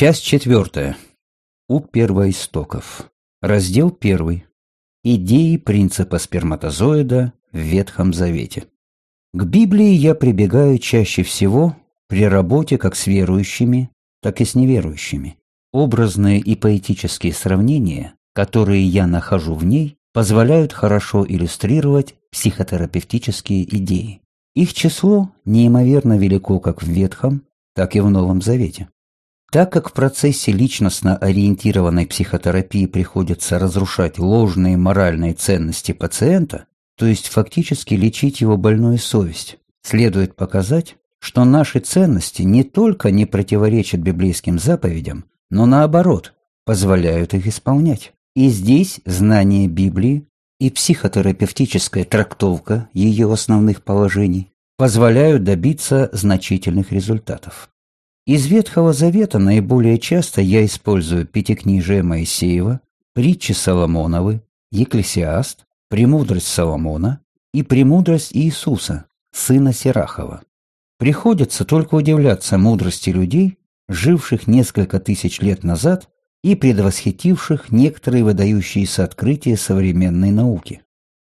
Часть четвертая. У первоистоков. Раздел первый. Идеи принципа сперматозоида в Ветхом Завете. К Библии я прибегаю чаще всего при работе как с верующими, так и с неверующими. Образные и поэтические сравнения, которые я нахожу в ней, позволяют хорошо иллюстрировать психотерапевтические идеи. Их число неимоверно велико как в Ветхом, так и в Новом Завете. Так как в процессе личностно ориентированной психотерапии приходится разрушать ложные моральные ценности пациента, то есть фактически лечить его больную совесть, следует показать, что наши ценности не только не противоречат библейским заповедям, но наоборот, позволяют их исполнять. И здесь знание Библии и психотерапевтическая трактовка ее основных положений позволяют добиться значительных результатов. Из Ветхого Завета наиболее часто я использую Пятикнижие Моисеева, притчи Соломоновы, Екклесиаст, Премудрость Соломона и Премудрость Иисуса, сына Серахова. Приходится только удивляться мудрости людей, живших несколько тысяч лет назад и предвосхитивших некоторые выдающиеся открытия современной науки.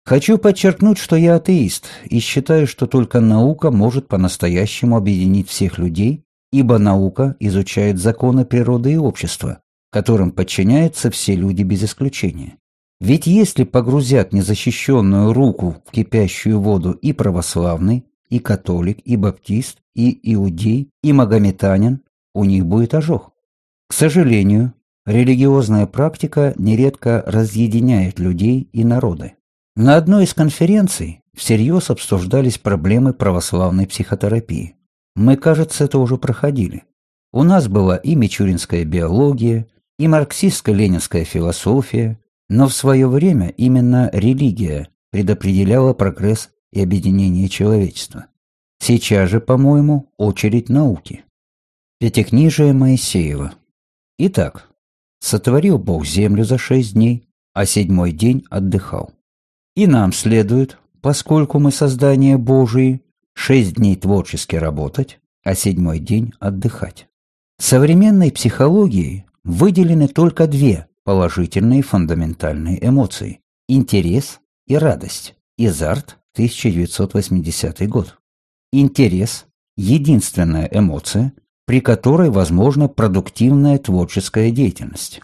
Хочу подчеркнуть, что я атеист и считаю, что только наука может по-настоящему объединить всех людей, ибо наука изучает законы природы и общества, которым подчиняются все люди без исключения. Ведь если погрузят незащищенную руку в кипящую воду и православный, и католик, и баптист, и иудей, и магометанин, у них будет ожог. К сожалению, религиозная практика нередко разъединяет людей и народы. На одной из конференций всерьез обсуждались проблемы православной психотерапии. Мы, кажется, это уже проходили. У нас была и мичуринская биология, и марксистско-ленинская философия, но в свое время именно религия предопределяла прогресс и объединение человечества. Сейчас же, по-моему, очередь науки. Пятикнижие Моисеева. Итак, сотворил Бог землю за шесть дней, а седьмой день отдыхал. И нам следует, поскольку мы создание Божие, шесть дней творчески работать, а седьмой день отдыхать. Современной психологии выделены только две положительные фундаментальные эмоции – интерес и радость. Изарт, 1980 год. Интерес – единственная эмоция, при которой возможна продуктивная творческая деятельность.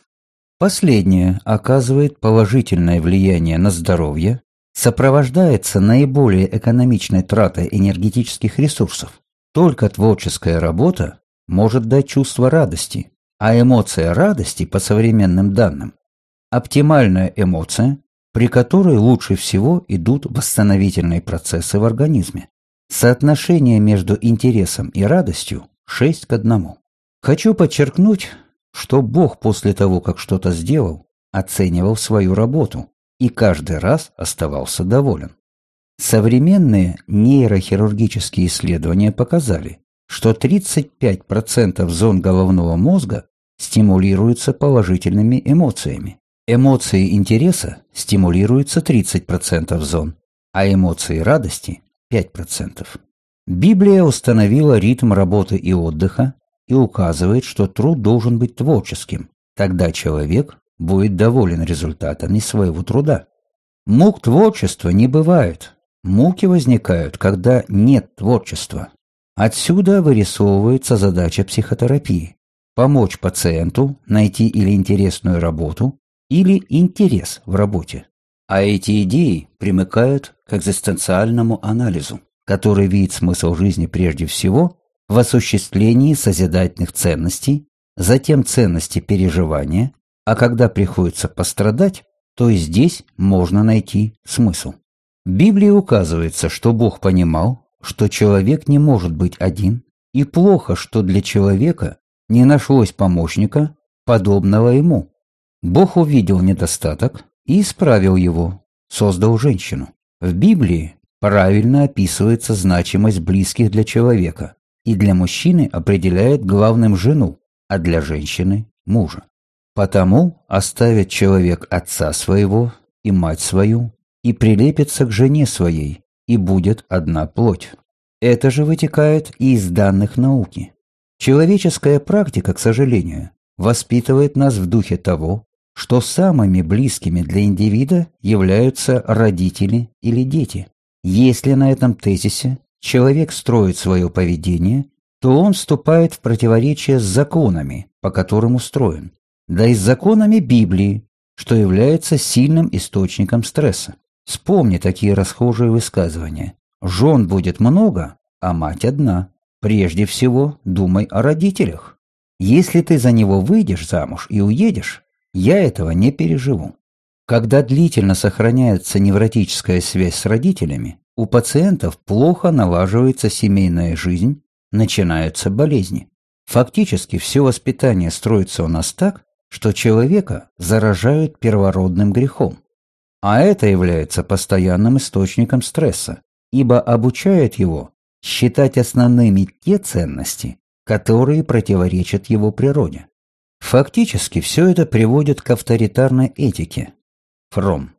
Последнее оказывает положительное влияние на здоровье, сопровождается наиболее экономичной тратой энергетических ресурсов. Только творческая работа может дать чувство радости, а эмоция радости, по современным данным, оптимальная эмоция, при которой лучше всего идут восстановительные процессы в организме. Соотношение между интересом и радостью 6 к 1. Хочу подчеркнуть, что Бог после того, как что-то сделал, оценивал свою работу и каждый раз оставался доволен. Современные нейрохирургические исследования показали, что 35% зон головного мозга стимулируются положительными эмоциями. Эмоции интереса стимулируются 30% зон, а эмоции радости – 5%. Библия установила ритм работы и отдыха и указывает, что труд должен быть творческим. Тогда человек будет доволен результатами своего труда. Мук творчества не бывает. Муки возникают, когда нет творчества. Отсюда вырисовывается задача психотерапии – помочь пациенту найти или интересную работу, или интерес в работе. А эти идеи примыкают к экзистенциальному анализу, который видит смысл жизни прежде всего в осуществлении созидательных ценностей, затем ценности переживания, а когда приходится пострадать, то и здесь можно найти смысл. В Библии указывается, что Бог понимал, что человек не может быть один, и плохо, что для человека не нашлось помощника, подобного ему. Бог увидел недостаток и исправил его, создал женщину. В Библии правильно описывается значимость близких для человека, и для мужчины определяет главным жену, а для женщины – мужа. Потому оставит человек отца своего и мать свою, и прилепится к жене своей, и будет одна плоть. Это же вытекает и из данных науки. Человеческая практика, к сожалению, воспитывает нас в духе того, что самыми близкими для индивида являются родители или дети. Если на этом тезисе человек строит свое поведение, то он вступает в противоречие с законами, по которым устроен, да и с законами Библии, что является сильным источником стресса. Вспомни такие расхожие высказывания. «Жен будет много, а мать одна. Прежде всего думай о родителях. Если ты за него выйдешь замуж и уедешь, я этого не переживу. Когда длительно сохраняется невротическая связь с родителями, у пациентов плохо налаживается семейная жизнь, начинаются болезни. Фактически все воспитание строится у нас так, что человека заражают первородным грехом. А это является постоянным источником стресса, ибо обучает его считать основными те ценности, которые противоречат его природе. Фактически все это приводит к авторитарной этике. Фром.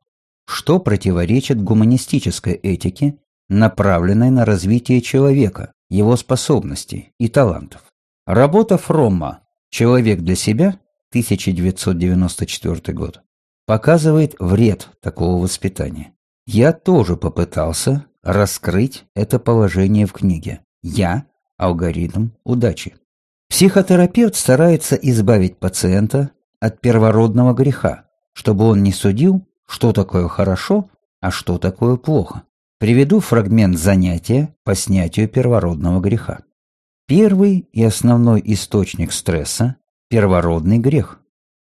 Что противоречит гуманистической этике, направленной на развитие человека, его способностей и талантов. Работа Фромма «Человек для себя» 1994 год показывает вред такого воспитания. Я тоже попытался раскрыть это положение в книге. Я – алгоритм удачи. Психотерапевт старается избавить пациента от первородного греха, чтобы он не судил, что такое хорошо, а что такое плохо. Приведу фрагмент занятия по снятию первородного греха. Первый и основной источник стресса – первородный грех.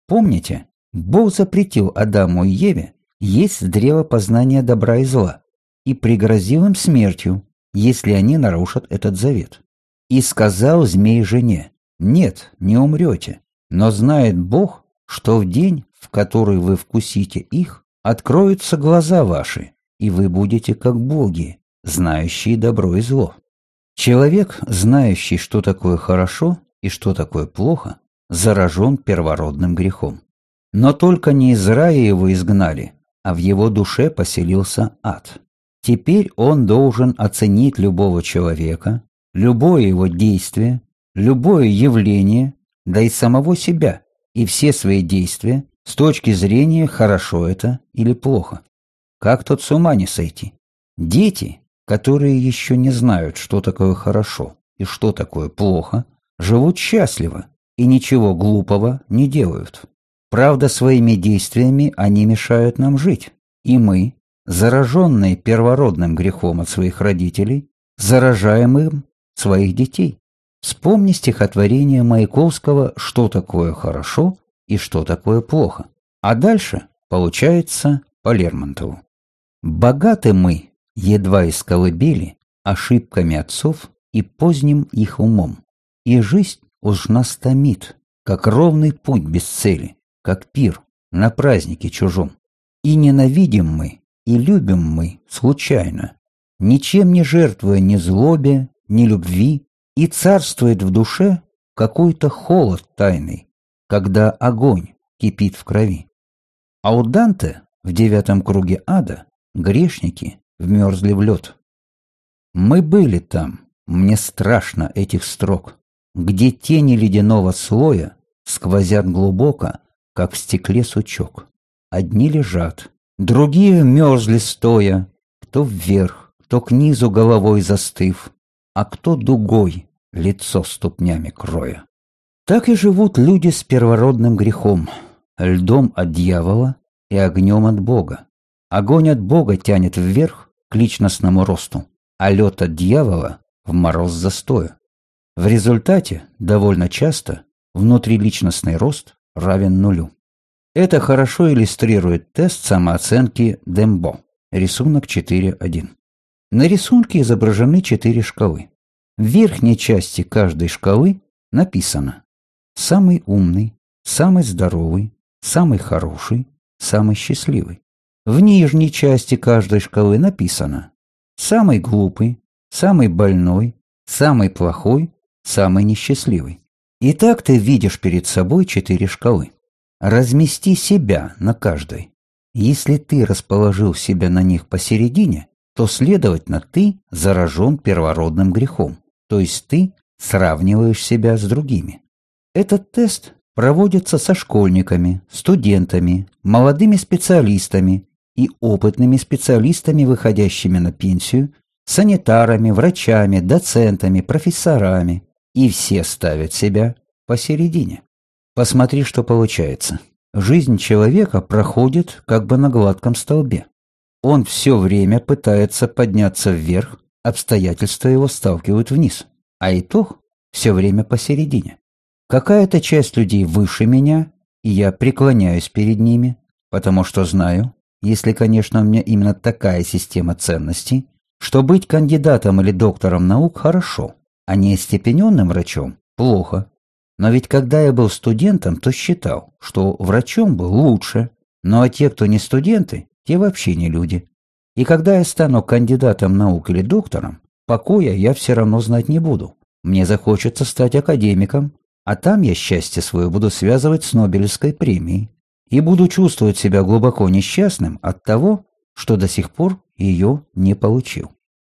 Помните, Бог запретил Адаму и Еве есть древо познания добра и зла и пригрозил им смертью, если они нарушат этот завет. И сказал змей жене, «Нет, не умрете, но знает Бог, что в день, в который вы вкусите их, откроются глаза ваши, и вы будете как боги, знающие добро и зло». Человек, знающий, что такое хорошо и что такое плохо, заражен первородным грехом. Но только не из рая его изгнали, а в его душе поселился ад. Теперь он должен оценить любого человека, любое его действие, любое явление, да и самого себя, и все свои действия с точки зрения хорошо это или плохо. Как тут с ума не сойти? Дети, которые еще не знают, что такое хорошо и что такое плохо, живут счастливо и ничего глупого не делают. Правда, своими действиями они мешают нам жить, и мы, зараженные первородным грехом от своих родителей, заражаем им своих детей. Вспомни стихотворение Маяковского «Что такое хорошо и что такое плохо». А дальше получается по Лермонтову. «Богаты мы, едва из колыбели, ошибками отцов и поздним их умом. И жизнь уж нас томит, как ровный путь без цели, как пир на празднике чужом. И ненавидим мы и любим мы случайно, ничем не жертвуя ни злобе, ни любви, и царствует в душе какой-то холод тайный, когда огонь кипит в крови. А у Данте в девятом круге ада грешники вмерзли в лед. Мы были там, мне страшно этих строк, где тени ледяного слоя сквозят глубоко, как в стекле сучок. Одни лежат, Другие мерзли стоя, кто вверх, кто к низу головой застыв, а кто дугой, лицо ступнями кроя. Так и живут люди с первородным грехом, льдом от дьявола и огнем от Бога. Огонь от Бога тянет вверх к личностному росту, а лед от дьявола в мороз застоя. В результате довольно часто внутриличностный рост равен нулю. Это хорошо иллюстрирует тест самооценки Дембо. Рисунок 4.1. На рисунке изображены четыре шкалы. В верхней части каждой шкалы написано «Самый умный», «Самый здоровый», «Самый хороший», «Самый счастливый». В нижней части каждой шкалы написано «Самый глупый», «Самый больной», «Самый плохой», «Самый несчастливый». Итак, ты видишь перед собой четыре шкалы. Размести себя на каждой. Если ты расположил себя на них посередине, то, следовательно, ты заражен первородным грехом, то есть ты сравниваешь себя с другими. Этот тест проводится со школьниками, студентами, молодыми специалистами и опытными специалистами, выходящими на пенсию, санитарами, врачами, доцентами, профессорами, и все ставят себя посередине. Посмотри, что получается. Жизнь человека проходит как бы на гладком столбе. Он все время пытается подняться вверх, обстоятельства его сталкивают вниз, а итог все время посередине. Какая-то часть людей выше меня, и я преклоняюсь перед ними, потому что знаю, если, конечно, у меня именно такая система ценностей, что быть кандидатом или доктором наук хорошо, а не остепененным врачом плохо. Но ведь когда я был студентом, то считал, что врачом был лучше, ну а те, кто не студенты, те вообще не люди. И когда я стану кандидатом наук или доктором, покоя я все равно знать не буду. Мне захочется стать академиком, а там я счастье свое буду связывать с Нобелевской премией и буду чувствовать себя глубоко несчастным от того, что до сих пор ее не получил.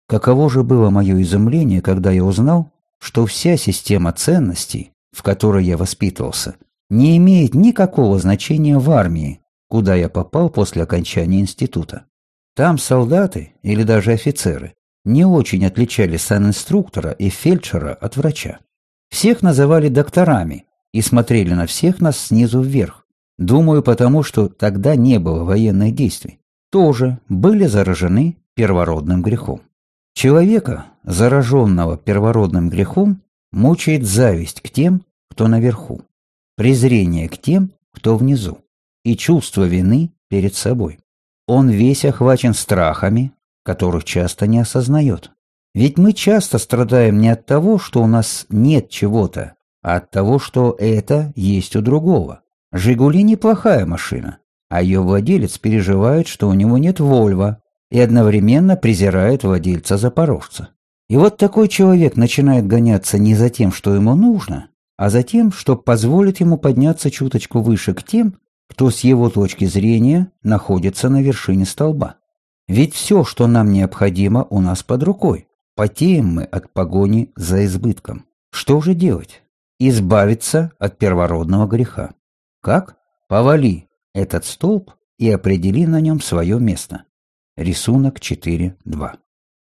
Каково же было мое изумление, когда я узнал, что вся система ценностей, в которой я воспитывался, не имеет никакого значения в армии, куда я попал после окончания института. Там солдаты или даже офицеры не очень отличали санинструктора и фельдшера от врача. Всех называли докторами и смотрели на всех нас снизу вверх. Думаю, потому что тогда не было военных действий. Тоже были заражены первородным грехом. Человека, зараженного первородным грехом, мучает зависть к тем, кто наверху, презрение к тем, кто внизу, и чувство вины перед собой. Он весь охвачен страхами, которых часто не осознает. Ведь мы часто страдаем не от того, что у нас нет чего-то, а от того, что это есть у другого. «Жигули» неплохая машина, а ее владелец переживает, что у него нет «Вольво», и одновременно презирает владельца Запорожца. И вот такой человек начинает гоняться не за тем, что ему нужно, а за тем, что позволит ему подняться чуточку выше к тем, кто с его точки зрения находится на вершине столба. Ведь все, что нам необходимо, у нас под рукой. Потеем мы от погони за избытком. Что же делать? Избавиться от первородного греха. Как? Повали этот столб и определи на нем свое место. Рисунок 4.2.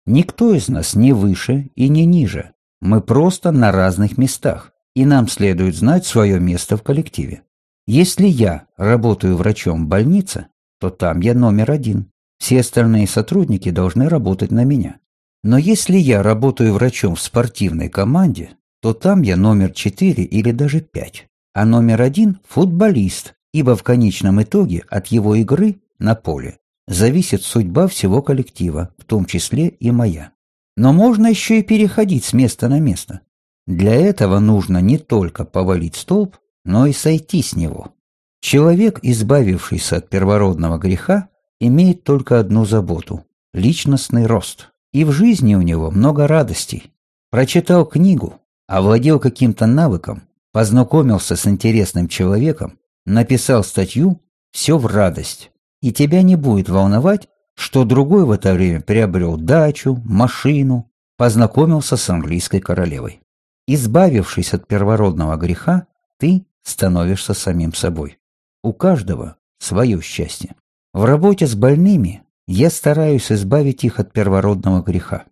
Никто из нас не выше и не ниже. Мы просто на разных местах, и нам следует знать свое место в коллективе. Если я работаю врачом в больнице, то там я номер один. Все остальные сотрудники должны работать на меня. Но если я работаю врачом в спортивной команде, то там я номер четыре или даже пять. А номер один – футболист, ибо в конечном итоге от его игры на поле зависит судьба всего коллектива, в том числе и моя. Но можно еще и переходить с места на место. Для этого нужно не только повалить столб, но и сойти с него. Человек, избавившийся от первородного греха, имеет только одну заботу – личностный рост. И в жизни у него много радостей. Прочитал книгу, овладел каким-то навыком, познакомился с интересным человеком, написал статью – все в радость и тебя не будет волновать, что другой в это время приобрел дачу, машину, познакомился с английской королевой. Избавившись от первородного греха, ты становишься самим собой. У каждого свое счастье. В работе с больными я стараюсь избавить их от первородного греха.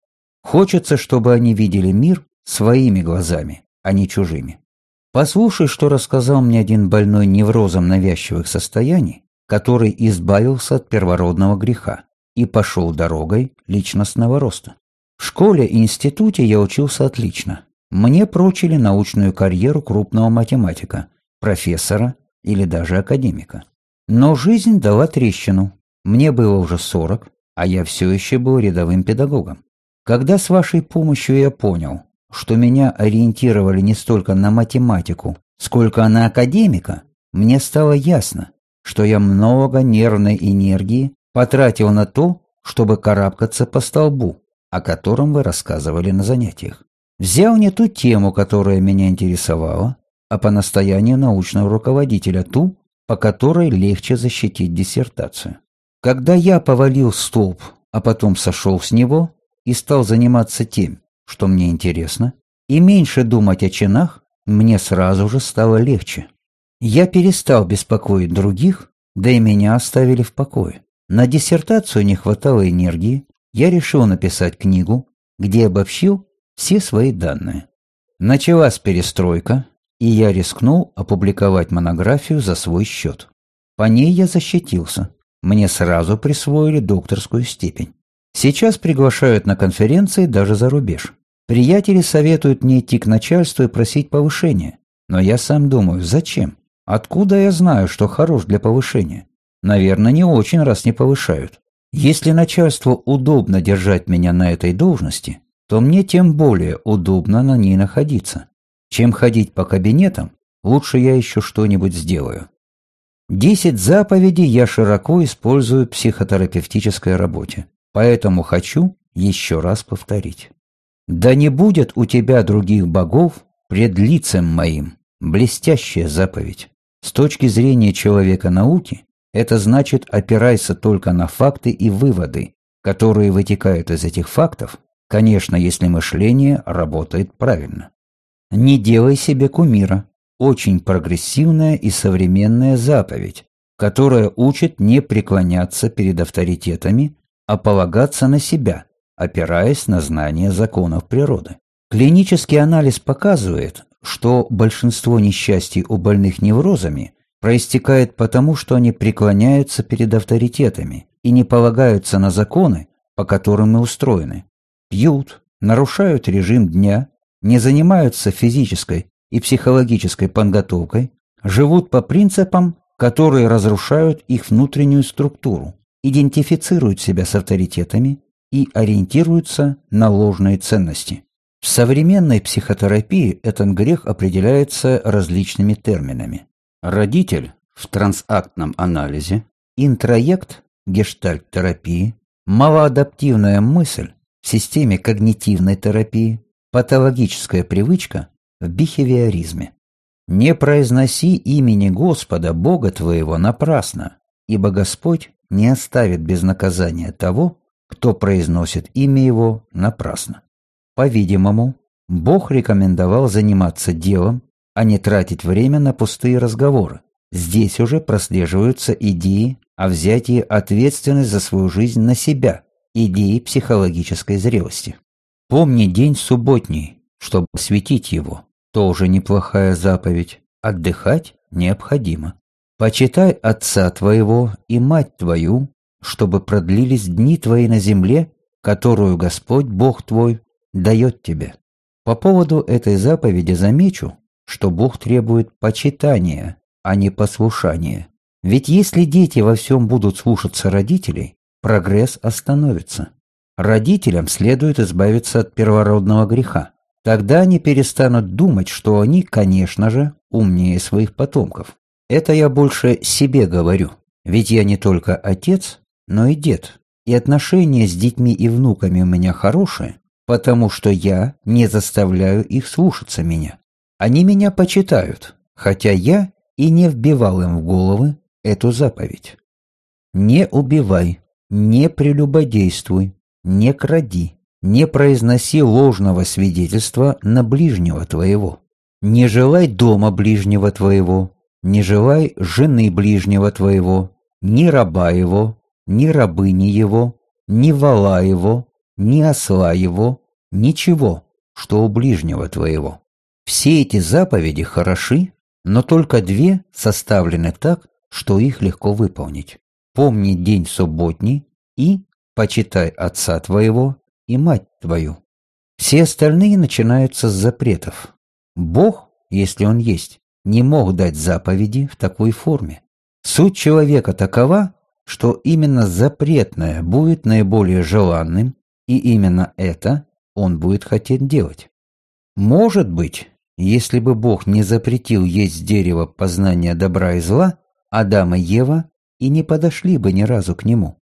Хочется, чтобы они видели мир своими глазами, а не чужими. Послушай, что рассказал мне один больной неврозом навязчивых состояний, который избавился от первородного греха и пошел дорогой личностного роста. В школе и институте я учился отлично. Мне прочили научную карьеру крупного математика, профессора или даже академика. Но жизнь дала трещину. Мне было уже 40, а я все еще был рядовым педагогом. Когда с вашей помощью я понял, что меня ориентировали не столько на математику, сколько на академика, мне стало ясно, что я много нервной энергии потратил на то, чтобы карабкаться по столбу, о котором вы рассказывали на занятиях. Взял не ту тему, которая меня интересовала, а по настоянию научного руководителя ту, по которой легче защитить диссертацию. Когда я повалил столб, а потом сошел с него и стал заниматься тем, что мне интересно, и меньше думать о чинах, мне сразу же стало легче. Я перестал беспокоить других, да и меня оставили в покое. На диссертацию не хватало энергии, я решил написать книгу, где обобщил все свои данные. Началась перестройка, и я рискнул опубликовать монографию за свой счет. По ней я защитился. Мне сразу присвоили докторскую степень. Сейчас приглашают на конференции даже за рубеж. Приятели советуют мне идти к начальству и просить повышения. Но я сам думаю, зачем? Откуда я знаю, что хорош для повышения? Наверное, не очень, раз не повышают. Если начальству удобно держать меня на этой должности, то мне тем более удобно на ней находиться. Чем ходить по кабинетам, лучше я еще что-нибудь сделаю. Десять заповедей я широко использую в психотерапевтической работе, поэтому хочу еще раз повторить. Да не будет у тебя других богов пред лицем моим. Блестящая заповедь. С точки зрения человека науки, это значит опирайся только на факты и выводы, которые вытекают из этих фактов, конечно, если мышление работает правильно. Не делай себе кумира. Очень прогрессивная и современная заповедь, которая учит не преклоняться перед авторитетами, а полагаться на себя, опираясь на знания законов природы. Клинический анализ показывает, что большинство несчастий у больных неврозами проистекает потому, что они преклоняются перед авторитетами и не полагаются на законы, по которым мы устроены. Пьют, нарушают режим дня, не занимаются физической и психологической подготовкой, живут по принципам, которые разрушают их внутреннюю структуру, идентифицируют себя с авторитетами и ориентируются на ложные ценности. В современной психотерапии этот грех определяется различными терминами. Родитель в трансактном анализе, интроект гештальт-терапии, малоадаптивная мысль в системе когнитивной терапии, патологическая привычка в бихевиоризме. «Не произноси имени Господа, Бога твоего, напрасно, ибо Господь не оставит без наказания того, кто произносит имя его напрасно. По-видимому, Бог рекомендовал заниматься делом, а не тратить время на пустые разговоры. Здесь уже прослеживаются идеи о взятии ответственности за свою жизнь на себя, идеи психологической зрелости. Помни день субботний, чтобы светить его. Тоже неплохая заповедь. Отдыхать необходимо. Почитай отца твоего и мать твою, чтобы продлились дни твои на земле, которую Господь Бог твой дает тебе. По поводу этой заповеди замечу, что Бог требует почитания, а не послушания. Ведь если дети во всем будут слушаться родителей, прогресс остановится. Родителям следует избавиться от первородного греха. Тогда они перестанут думать, что они, конечно же, умнее своих потомков. Это я больше себе говорю, ведь я не только отец, но и дед. И отношения с детьми и внуками у меня хорошие, потому что я не заставляю их слушаться меня. Они меня почитают, хотя я и не вбивал им в головы эту заповедь. Не убивай, не прелюбодействуй, не кради, не произноси ложного свидетельства на ближнего твоего. Не желай дома ближнего твоего, не желай жены ближнего твоего, ни раба его, ни рабыни его, ни вала его, ни осла его, ничего, что у ближнего твоего. Все эти заповеди хороши, но только две составлены так, что их легко выполнить. Помни день субботний и почитай отца твоего и мать твою. Все остальные начинаются с запретов. Бог, если он есть, не мог дать заповеди в такой форме. Суть человека такова, что именно запретное будет наиболее желанным, и именно это он будет хотеть делать. Может быть, если бы Бог не запретил есть дерево познания добра и зла, Адам и Ева и не подошли бы ни разу к нему.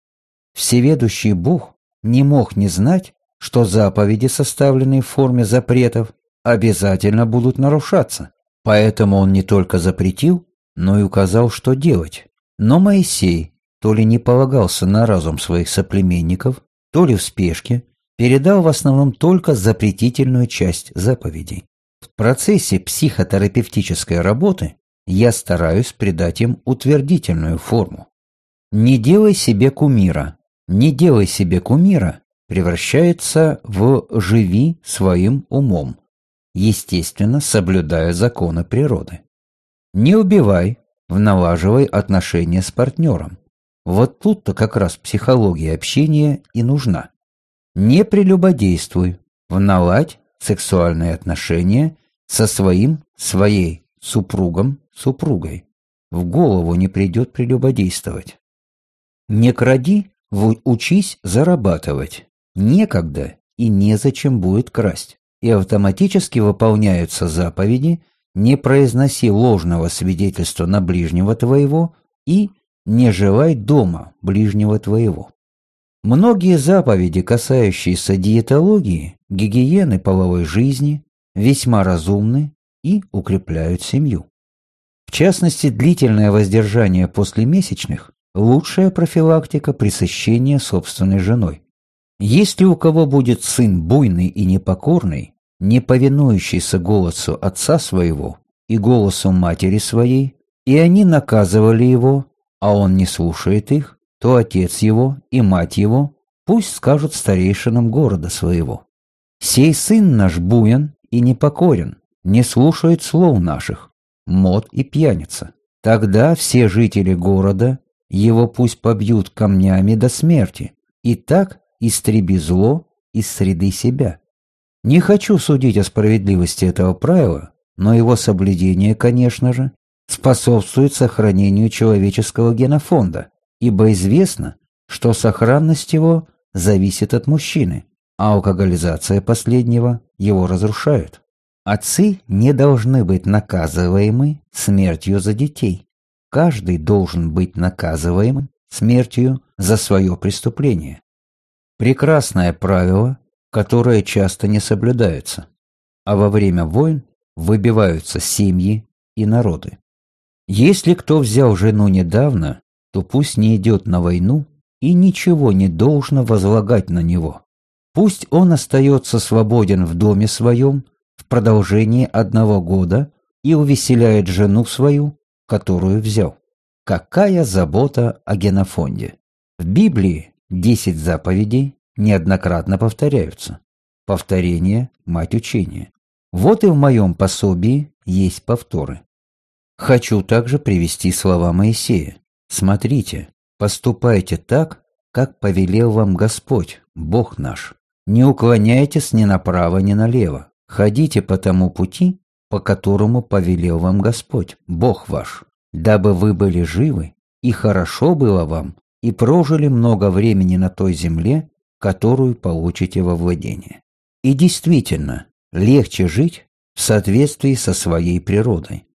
Всеведущий Бог не мог не знать, что заповеди, составленные в форме запретов, обязательно будут нарушаться. Поэтому он не только запретил, но и указал, что делать. Но Моисей то ли не полагался на разум своих соплеменников, то ли в спешке, передал в основном только запретительную часть заповедей. В процессе психотерапевтической работы я стараюсь придать им утвердительную форму. Не делай себе кумира. Не делай себе кумира превращается в «живи своим умом», естественно, соблюдая законы природы. Не убивай, в налаживай отношения с партнером. Вот тут-то как раз психология общения и нужна. Не прелюбодействуй, в наладь сексуальные отношения со своим, своей супругом, супругой. В голову не придет прелюбодействовать. Не кради, учись зарабатывать. Некогда и незачем будет красть. И автоматически выполняются заповеди «Не произноси ложного свидетельства на ближнего твоего» и «Не желай дома ближнего твоего». Многие заповеди, касающиеся диетологии, гигиены половой жизни, весьма разумны и укрепляют семью. В частности, длительное воздержание после месячных – лучшая профилактика пресыщения собственной женой. Если у кого будет сын буйный и непокорный, не повинующийся голосу отца своего и голосу матери своей, и они наказывали его, а он не слушает их, то отец его и мать его пусть скажут старейшинам города своего. Сей сын наш буян и непокорен, не слушает слов наших, мод и пьяница. Тогда все жители города его пусть побьют камнями до смерти, и так истреби зло из среды себя. Не хочу судить о справедливости этого правила, но его соблюдение, конечно же, способствует сохранению человеческого генофонда, ибо известно, что сохранность его зависит от мужчины, а алкоголизация последнего его разрушает. Отцы не должны быть наказываемы смертью за детей. Каждый должен быть наказываемым смертью за свое преступление. Прекрасное правило, которое часто не соблюдается, а во время войн выбиваются семьи и народы. Если кто взял жену недавно, то пусть не идет на войну и ничего не должно возлагать на него. Пусть он остается свободен в доме своем в продолжении одного года и увеселяет жену свою, которую взял. Какая забота о генофонде! В Библии десять заповедей неоднократно повторяются. Повторение – мать учения. Вот и в моем пособии есть повторы. Хочу также привести слова Моисея. Смотрите, поступайте так, как повелел вам Господь, Бог наш. Не уклоняйтесь ни направо, ни налево. Ходите по тому пути, по которому повелел вам Господь, Бог ваш, дабы вы были живы, и хорошо было вам, и прожили много времени на той земле, которую получите во владение. И действительно, легче жить в соответствии со своей природой.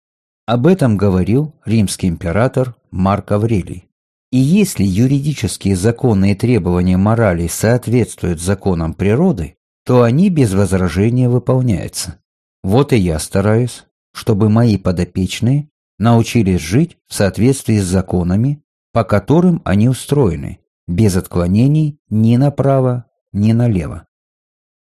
Об этом говорил римский император Марк Аврелий. И если юридические законы и требования морали соответствуют законам природы, то они без возражения выполняются. Вот и я стараюсь, чтобы мои подопечные научились жить в соответствии с законами, по которым они устроены, без отклонений ни направо, ни налево.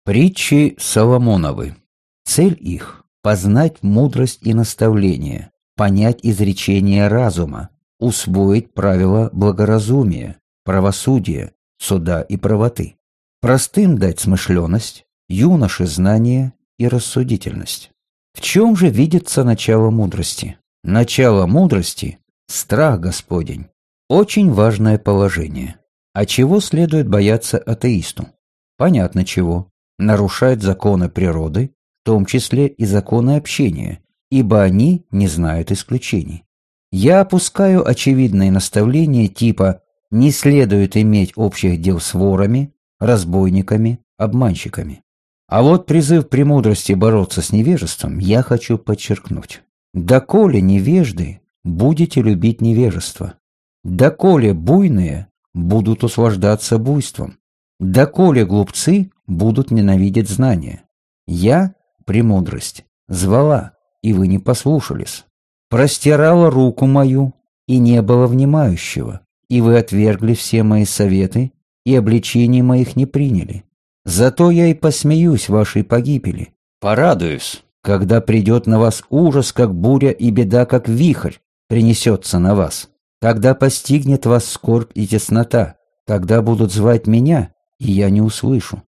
Притчи Соломоновы. Цель их – познать мудрость и наставление, понять изречение разума, усвоить правила благоразумия, правосудия, суда и правоты. Простым дать смышленность, юноше знание и рассудительность. В чем же видится начало мудрости? Начало мудрости – страх Господень. Очень важное положение. А чего следует бояться атеисту? Понятно чего. Нарушать законы природы, том числе и законы общения, ибо они не знают исключений. Я опускаю очевидные наставления типа «не следует иметь общих дел с ворами, разбойниками, обманщиками». А вот призыв премудрости бороться с невежеством я хочу подчеркнуть. «Доколе невежды будете любить невежество, доколе буйные будут услаждаться буйством, доколе глупцы будут ненавидеть знания. Я, премудрость, звала, и вы не послушались. Простирала руку мою, и не было внимающего, и вы отвергли все мои советы, и обличений моих не приняли. Зато я и посмеюсь вашей погибели, порадуюсь, когда придет на вас ужас, как буря, и беда, как вихрь, принесется на вас. Тогда постигнет вас скорбь и теснота, тогда будут звать меня, и я не услышу.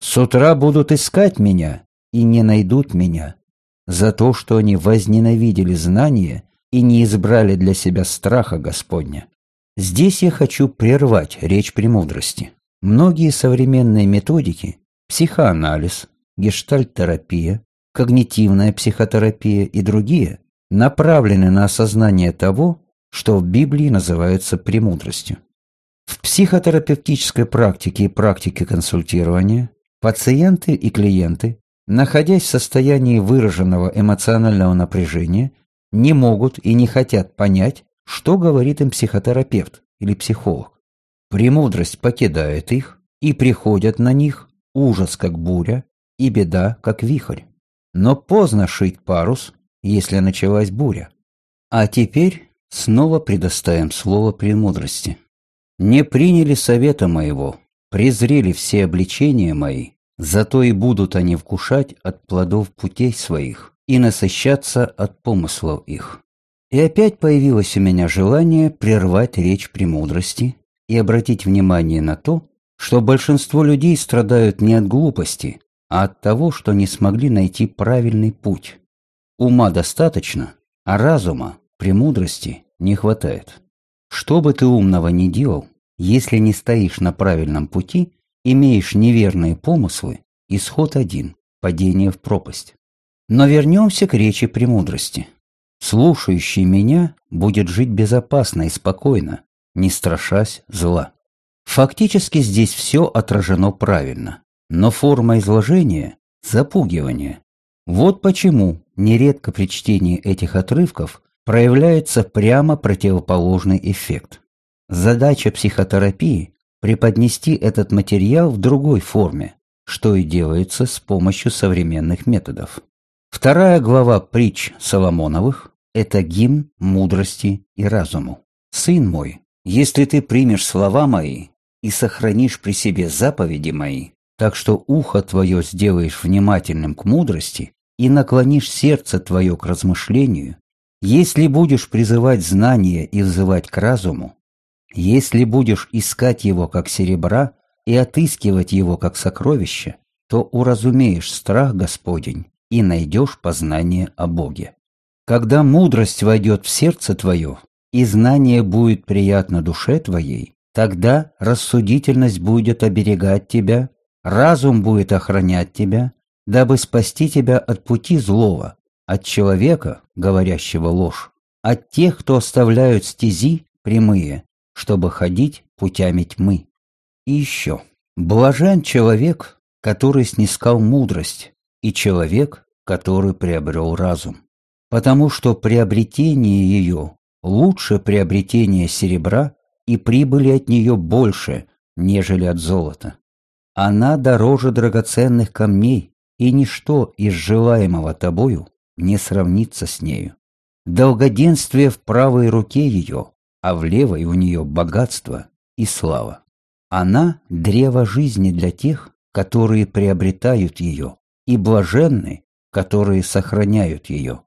С утра будут искать меня, и не найдут меня, за то, что они возненавидели знание и не избрали для себя страха Господня. Здесь я хочу прервать речь премудрости. Многие современные методики – психоанализ, гештальт-терапия, когнитивная психотерапия и другие – направлены на осознание того, что в Библии называется премудростью. В психотерапевтической практике и практике консультирования пациенты и клиенты, находясь в состоянии выраженного эмоционального напряжения, не могут и не хотят понять, что говорит им психотерапевт или психолог. Премудрость покидает их, и приходят на них ужас, как буря, и беда, как вихрь. Но поздно шить парус, если началась буря. А теперь снова предоставим слово премудрости. Не приняли совета моего, презрели все обличения мои, зато и будут они вкушать от плодов путей своих и насыщаться от помыслов их. И опять появилось у меня желание прервать речь премудрости и обратить внимание на то, что большинство людей страдают не от глупости, а от того, что не смогли найти правильный путь. Ума достаточно, а разума, премудрости не хватает. Что бы ты умного ни делал, если не стоишь на правильном пути, имеешь неверные помыслы, исход один – падение в пропасть. Но вернемся к речи премудрости. Слушающий меня будет жить безопасно и спокойно, не страшась зла. Фактически здесь все отражено правильно, но форма изложения – запугивание. Вот почему нередко при чтении этих отрывков проявляется прямо противоположный эффект. Задача психотерапии – преподнести этот материал в другой форме, что и делается с помощью современных методов. Вторая глава притч Соломоновых – это гимн мудрости и разуму. «Сын мой, если ты примешь слова мои и сохранишь при себе заповеди мои, так что ухо твое сделаешь внимательным к мудрости и наклонишь сердце твое к размышлению, если будешь призывать знание и взывать к разуму, если будешь искать его как серебра и отыскивать его как сокровище, то уразумеешь страх Господень и найдешь познание о Боге. Когда мудрость войдет в сердце твое, и знание будет приятно душе твоей, тогда рассудительность будет оберегать тебя, разум будет охранять тебя, дабы спасти тебя от пути злого, от человека, говорящего ложь, от тех, кто оставляют стези прямые, чтобы ходить путями тьмы. И еще, блажен человек, который снискал мудрость, и человек, который приобрел разум. Потому что приобретение ее лучше приобретения серебра и прибыли от нее больше, нежели от золота. Она дороже драгоценных камней, и ничто из желаемого тобою не сравнится с нею. Долгоденствие в правой руке ее, а в левой у нее богатство и слава. Она – древо жизни для тех, которые приобретают ее, и блаженны, которые сохраняют ее.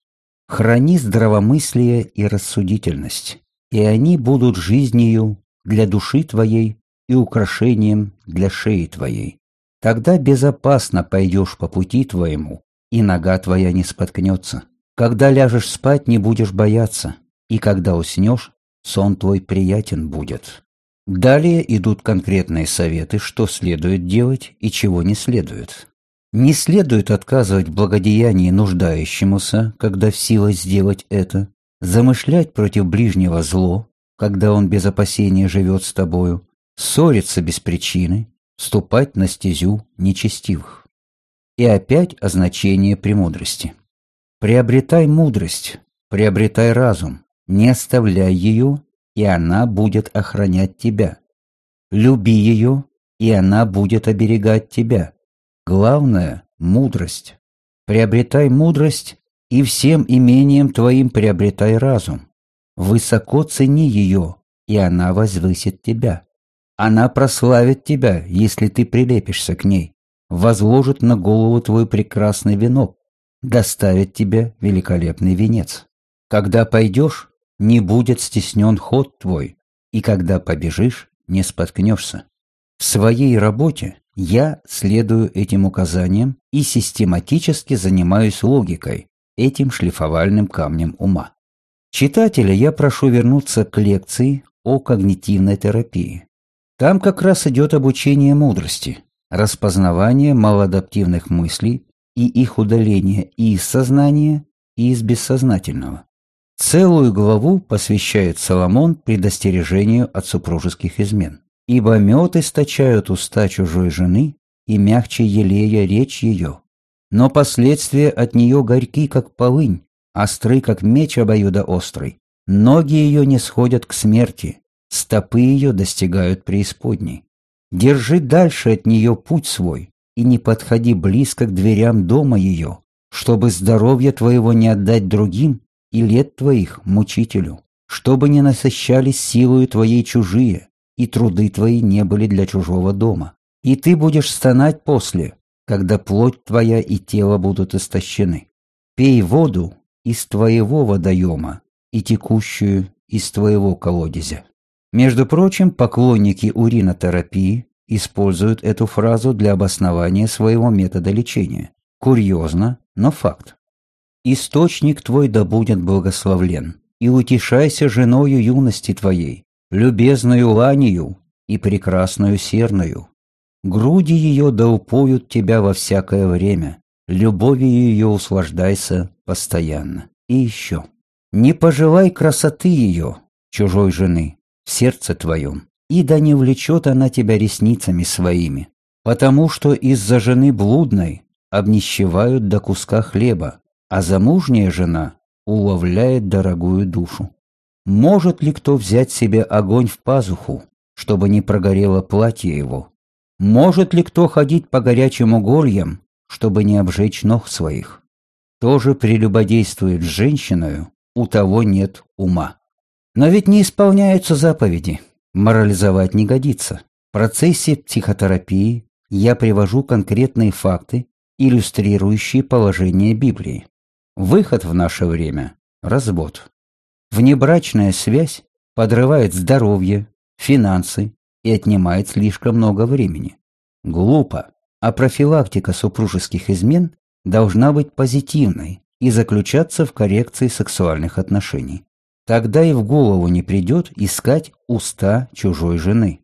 Храни здравомыслие и рассудительность, и они будут жизнью для души твоей и украшением для шеи твоей. Тогда безопасно пойдешь по пути твоему, и нога твоя не споткнется. Когда ляжешь спать, не будешь бояться, и когда уснешь, сон твой приятен будет. Далее идут конкретные советы, что следует делать и чего не следует. Не следует отказывать в благодеянии нуждающемуся, когда в силах сделать это, замышлять против ближнего зло, когда он без опасения живет с тобою, ссориться без причины, ступать на стезю нечестивых. И опять о значении премудрости. Приобретай мудрость, приобретай разум, не оставляй ее, и она будет охранять тебя. Люби ее, и она будет оберегать тебя. Главное – мудрость. Приобретай мудрость, и всем имением твоим приобретай разум. Высоко цени ее, и она возвысит тебя. Она прославит тебя, если ты прилепишься к ней. возложит на голову твой прекрасный венок, доставит тебе великолепный венец. Когда пойдешь, не будет стеснен ход твой, и когда побежишь, не споткнешься. В своей работе я следую этим указаниям и систематически занимаюсь логикой, этим шлифовальным камнем ума. Читателя я прошу вернуться к лекции о когнитивной терапии. Там как раз идет обучение мудрости, распознавание малоадаптивных мыслей и их удаление из сознания, и из бессознательного. Целую главу посвящает Соломон предостережению от супружеских измен. «Ибо мед источают уста чужой жены, и мягче елея речь ее. Но последствия от нее горьки, как полынь, остры, как меч обоюдоострый. Ноги ее не сходят к смерти, стопы ее достигают преисподней. Держи дальше от нее путь свой, и не подходи близко к дверям дома ее, чтобы здоровье твоего не отдать другим и лет твоих мучителю, чтобы не насыщались силою твоей чужие, и труды твои не были для чужого дома. И ты будешь стонать после, когда плоть твоя и тело будут истощены. Пей воду из твоего водоема и текущую из твоего колодезя. Между прочим, поклонники уринотерапии используют эту фразу для обоснования своего метода лечения. Курьезно, но факт. «Источник твой да будет благословлен, и утешайся женою юности твоей, любезною ланию и прекрасную серною. Груди ее да упоют тебя во всякое время, любовью ее услаждайся постоянно. И еще, не пожелай красоты ее, чужой жены, в сердце твоем, и да не влечет она тебя ресницами своими, потому что из-за жены блудной обнищевают до куска хлеба, а замужняя жена уловляет дорогую душу. Может ли кто взять себе огонь в пазуху, чтобы не прогорело платье его? Может ли кто ходить по горячим угольям, чтобы не обжечь ног своих? Тоже прелюбодействует с женщиною, у того нет ума. Но ведь не исполняются заповеди. Морализовать не годится. В процессе психотерапии я привожу конкретные факты, иллюстрирующие положение Библии. Выход в наше время – развод. Внебрачная связь подрывает здоровье, финансы и отнимает слишком много времени. Глупо, а профилактика супружеских измен должна быть позитивной и заключаться в коррекции сексуальных отношений. Тогда и в голову не придет искать уста чужой жены.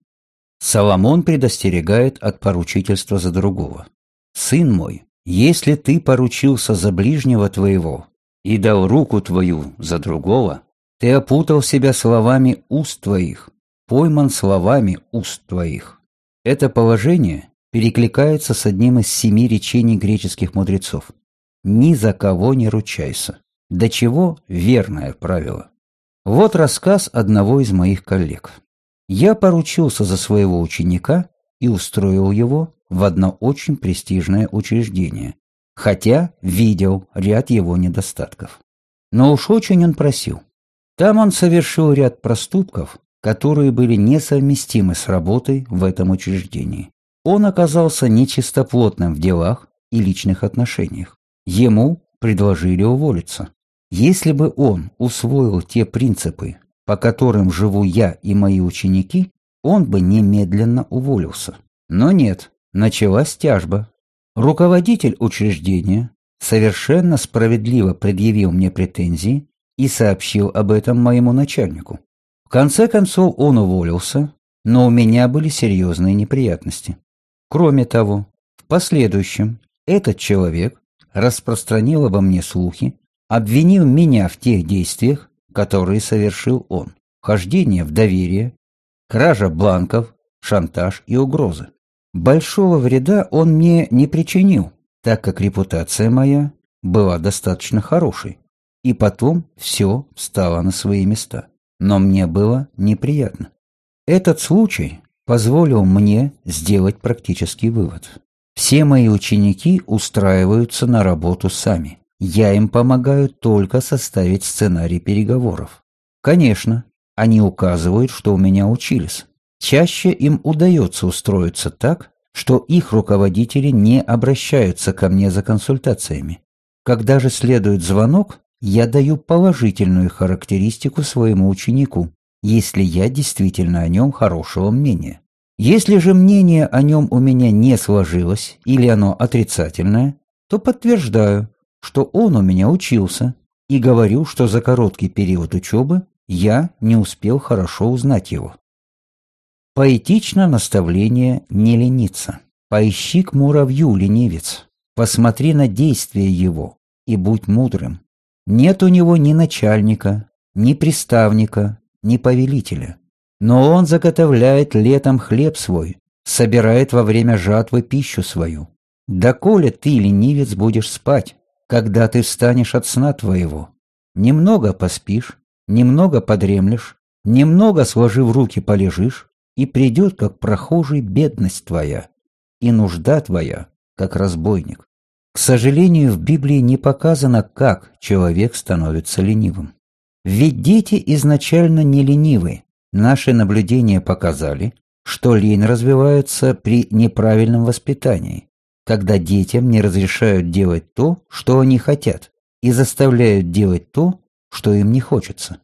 Соломон предостерегает от поручительства за другого. «Сын мой, если ты поручился за ближнего твоего и дал руку твою за другого, ты опутал себя словами уст твоих, пойман словами уст твоих». Это положение перекликается с одним из семи речений греческих мудрецов. «Ни за кого не ручайся». До чего верное правило. Вот рассказ одного из моих коллег. Я поручился за своего ученика и устроил его в одно очень престижное учреждение, хотя видел ряд его недостатков. Но уж очень он просил. Там он совершил ряд проступков, которые были несовместимы с работой в этом учреждении. Он оказался нечистоплотным в делах и личных отношениях. Ему предложили уволиться. Если бы он усвоил те принципы, по которым живу я и мои ученики, он бы немедленно уволился. Но нет, началась тяжба. Руководитель учреждения совершенно справедливо предъявил мне претензии и сообщил об этом моему начальнику. В конце концов он уволился, но у меня были серьезные неприятности. Кроме того, в последующем этот человек распространил обо мне слухи, обвинил меня в тех действиях, которые совершил он. Вхождение в доверие, кража бланков, шантаж и угрозы. Большого вреда он мне не причинил, так как репутация моя была достаточно хорошей. И потом все встало на свои места. Но мне было неприятно. Этот случай позволил мне сделать практический вывод. Все мои ученики устраиваются на работу сами. Я им помогаю только составить сценарий переговоров. Конечно, они указывают, что у меня учились. Чаще им удается устроиться так, что их руководители не обращаются ко мне за консультациями. Когда же следует звонок, я даю положительную характеристику своему ученику, если я действительно о нем хорошего мнения. Если же мнение о нем у меня не сложилось или оно отрицательное, то подтверждаю, что он у меня учился, и говорю, что за короткий период учебы я не успел хорошо узнать его. Поэтично наставление не лениться. Поищи к муравью, ленивец, посмотри на действия его и будь мудрым. Нет у него ни начальника, ни приставника, ни повелителя. Но он заготовляет летом хлеб свой, собирает во время жатвы пищу свою. Доколе ты, ленивец, будешь спать, когда ты встанешь от сна твоего? Немного поспишь, немного подремлешь, немного, сложив руки, полежишь, и придет, как прохожий, бедность твоя, и нужда твоя, как разбойник. К сожалению, в Библии не показано, как человек становится ленивым. Ведь дети изначально не ленивы. Наши наблюдения показали, что лень развивается при неправильном воспитании, когда детям не разрешают делать то, что они хотят, и заставляют делать то, что им не хочется.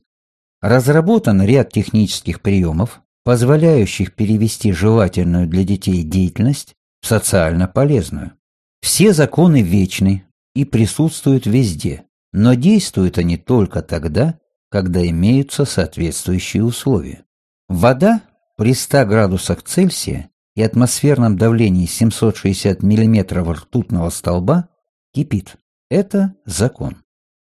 Разработан ряд технических приемов, позволяющих перевести желательную для детей деятельность в социально полезную. Все законы вечны и присутствуют везде, но действуют они только тогда, когда имеются соответствующие условия. Вода при 100 градусах Цельсия и атмосферном давлении 760 мм ртутного столба кипит. Это закон.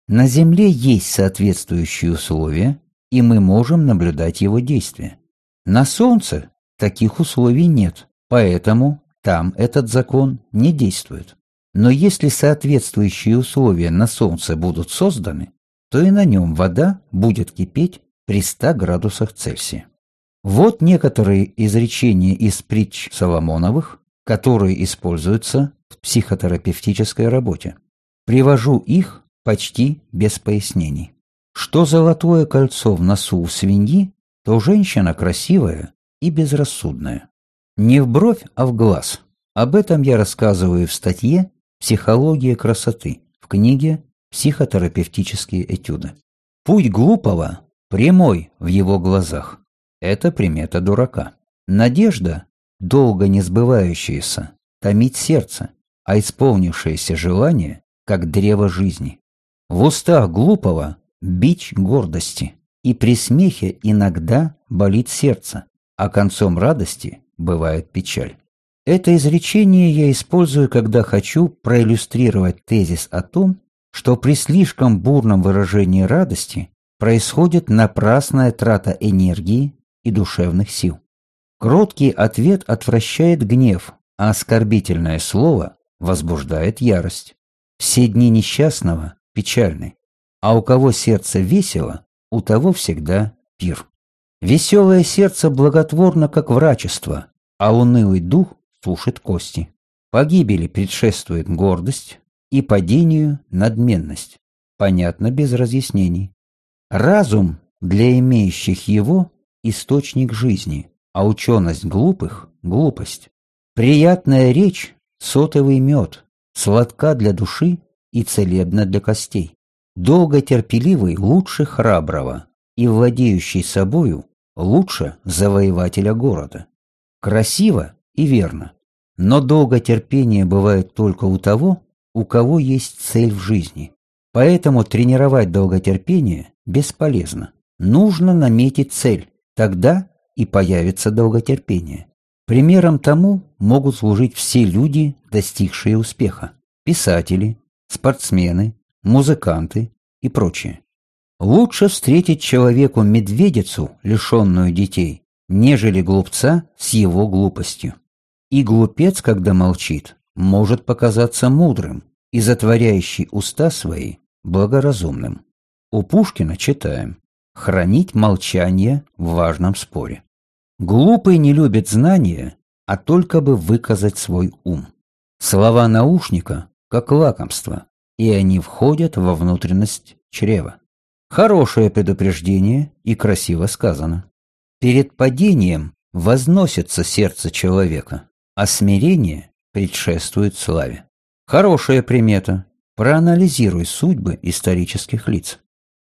На Земле есть соответствующие условия, и мы можем наблюдать его действия. На Солнце таких условий нет, поэтому там этот закон не действует. Но если соответствующие условия на Солнце будут созданы, то и на нем вода будет кипеть при 100 градусах Цельсия. Вот некоторые изречения из притч Соломоновых, которые используются в психотерапевтической работе. Привожу их почти без пояснений. Что золотое кольцо в носу у свиньи, то женщина красивая и безрассудная. Не в бровь, а в глаз. Об этом я рассказываю в статье «Психология красоты» в книге «Психотерапевтические этюды». Путь глупого прямой в его глазах. Это примета дурака. Надежда, долго не сбывающаяся, томит сердце, а исполнившееся желание, как древо жизни. В устах глупого бич гордости, и при смехе иногда болит сердце, а концом радости бывает печаль. Это изречение я использую, когда хочу проиллюстрировать тезис о том, что при слишком бурном выражении радости происходит напрасная трата энергии и душевных сил. Кроткий ответ отвращает гнев, а оскорбительное слово возбуждает ярость. Все дни несчастного печальны, а у кого сердце весело, у того всегда пир. Веселое сердце благотворно, как врачество, а унылый дух сушит кости. Погибели предшествует гордость и падению надменность. Понятно без разъяснений. Разум для имеющих его – источник жизни, а ученость глупых – глупость. Приятная речь – сотовый мед, сладка для души и целебно для костей. Долготерпеливый лучше храброго, и владеющий собою лучше завоевателя города. Красиво и верно, но долготерпение бывает только у того, у кого есть цель в жизни. Поэтому тренировать долготерпение бесполезно. Нужно наметить цель, тогда и появится долготерпение. Примером тому могут служить все люди, достигшие успеха. Писатели, спортсмены, музыканты и прочее. Лучше встретить человеку медведицу, лишенную детей, нежели глупца с его глупостью. И глупец, когда молчит, может показаться мудрым и затворяющий уста свои благоразумным. У Пушкина читаем «Хранить молчание в важном споре». Глупый не любит знания, а только бы выказать свой ум. Слова наушника как лакомство, и они входят во внутренность чрева. Хорошее предупреждение и красиво сказано. Перед падением возносится сердце человека, а смирение предшествует славе. Хорошая примета. Проанализируй судьбы исторических лиц.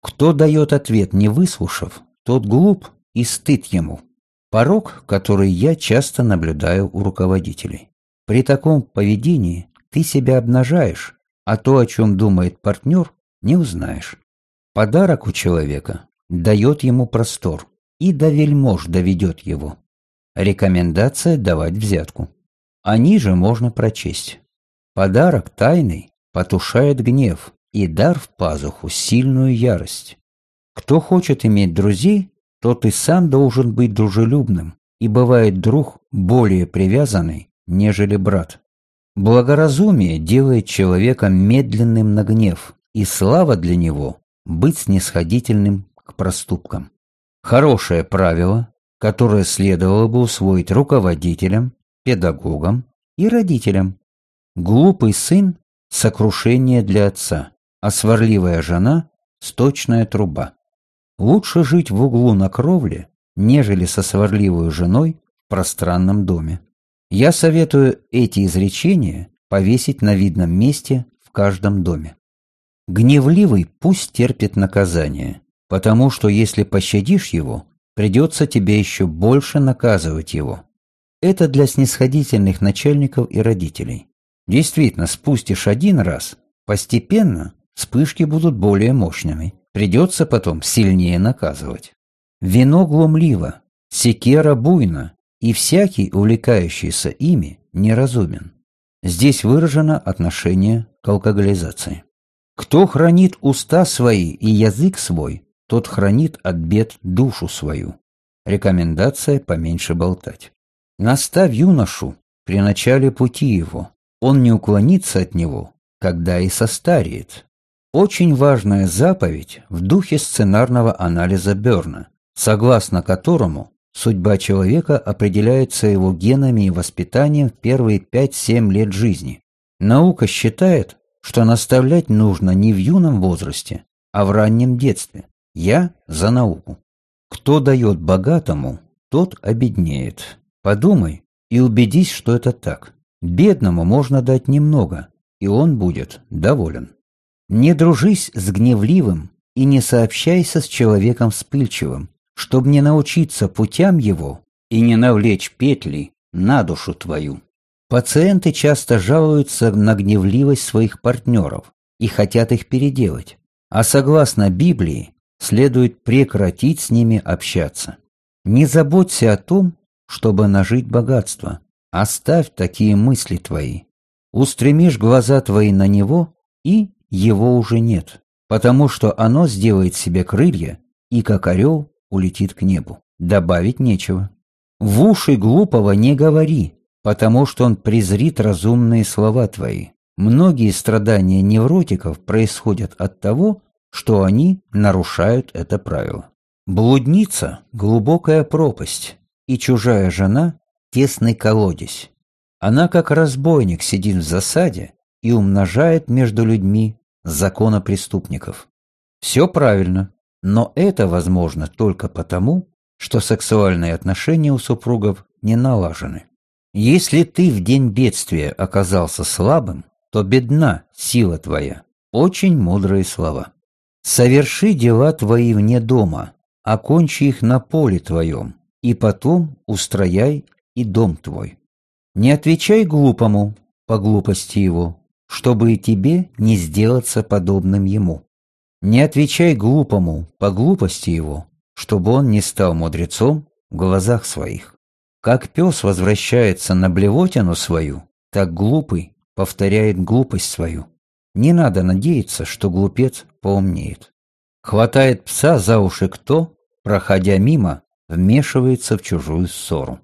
Кто дает ответ, не выслушав, тот глуп и стыд ему. Порог, который я часто наблюдаю у руководителей. При таком поведении ты себя обнажаешь, а то, о чем думает партнер, не узнаешь. Подарок у человека дает ему простор и до вельмож доведет его. Рекомендация давать взятку. Они же можно прочесть. Подарок тайный потушает гнев и дар в пазуху сильную ярость. Кто хочет иметь друзей, тот и сам должен быть дружелюбным, и бывает друг более привязанный, нежели брат. Благоразумие делает человека медленным на гнев, и слава для него – быть снисходительным к проступкам. Хорошее правило, которое следовало бы усвоить руководителям, педагогам и родителям. Глупый сын – сокрушение для отца, а сварливая жена – сточная труба. Лучше жить в углу на кровле, нежели со сварливой женой в пространном доме. Я советую эти изречения повесить на видном месте в каждом доме. Гневливый пусть терпит наказание, потому что если пощадишь его, придется тебе еще больше наказывать его. Это для снисходительных начальников и родителей. Действительно, спустишь один раз, постепенно вспышки будут более мощными. Придется потом сильнее наказывать. Вино глумливо, секера буйно, и всякий, увлекающийся ими, неразумен. Здесь выражено отношение к алкоголизации. Кто хранит уста свои и язык свой, тот хранит от бед душу свою. Рекомендация поменьше болтать. Наставь юношу при начале пути его, он не уклонится от него, когда и состареет. Очень важная заповедь в духе сценарного анализа Берна, согласно которому судьба человека определяется его генами и воспитанием в первые 5-7 лет жизни. Наука считает, что наставлять нужно не в юном возрасте, а в раннем детстве. Я за науку. Кто дает богатому, тот обеднеет. Подумай и убедись, что это так. Бедному можно дать немного, и он будет доволен. Не дружись с гневливым и не сообщайся с человеком вспыльчивым, чтобы не научиться путям его и не навлечь петли на душу твою. Пациенты часто жалуются на гневливость своих партнеров и хотят их переделать, а согласно Библии следует прекратить с ними общаться. Не заботься о том, чтобы нажить богатство. Оставь такие мысли твои. Устремишь глаза твои на него и его уже нет, потому что оно сделает себе крылья и, как орел, улетит к небу. Добавить нечего. В уши глупого не говори, потому что он презрит разумные слова твои. Многие страдания невротиков происходят от того, что они нарушают это правило. Блудница – глубокая пропасть, и чужая жена – тесный колодец. Она, как разбойник, сидит в засаде и умножает между людьми закона преступников. Все правильно, но это возможно только потому, что сексуальные отношения у супругов не налажены. Если ты в день бедствия оказался слабым, то бедна сила твоя. Очень мудрые слова. Соверши дела твои вне дома, окончи их на поле твоем, и потом устрояй и дом твой. Не отвечай глупому по глупости его, чтобы и тебе не сделаться подобным ему. Не отвечай глупому по глупости его, чтобы он не стал мудрецом в глазах своих. Как пес возвращается на блевотину свою, так глупый повторяет глупость свою. Не надо надеяться, что глупец поумнеет. Хватает пса за уши кто, проходя мимо, вмешивается в чужую ссору.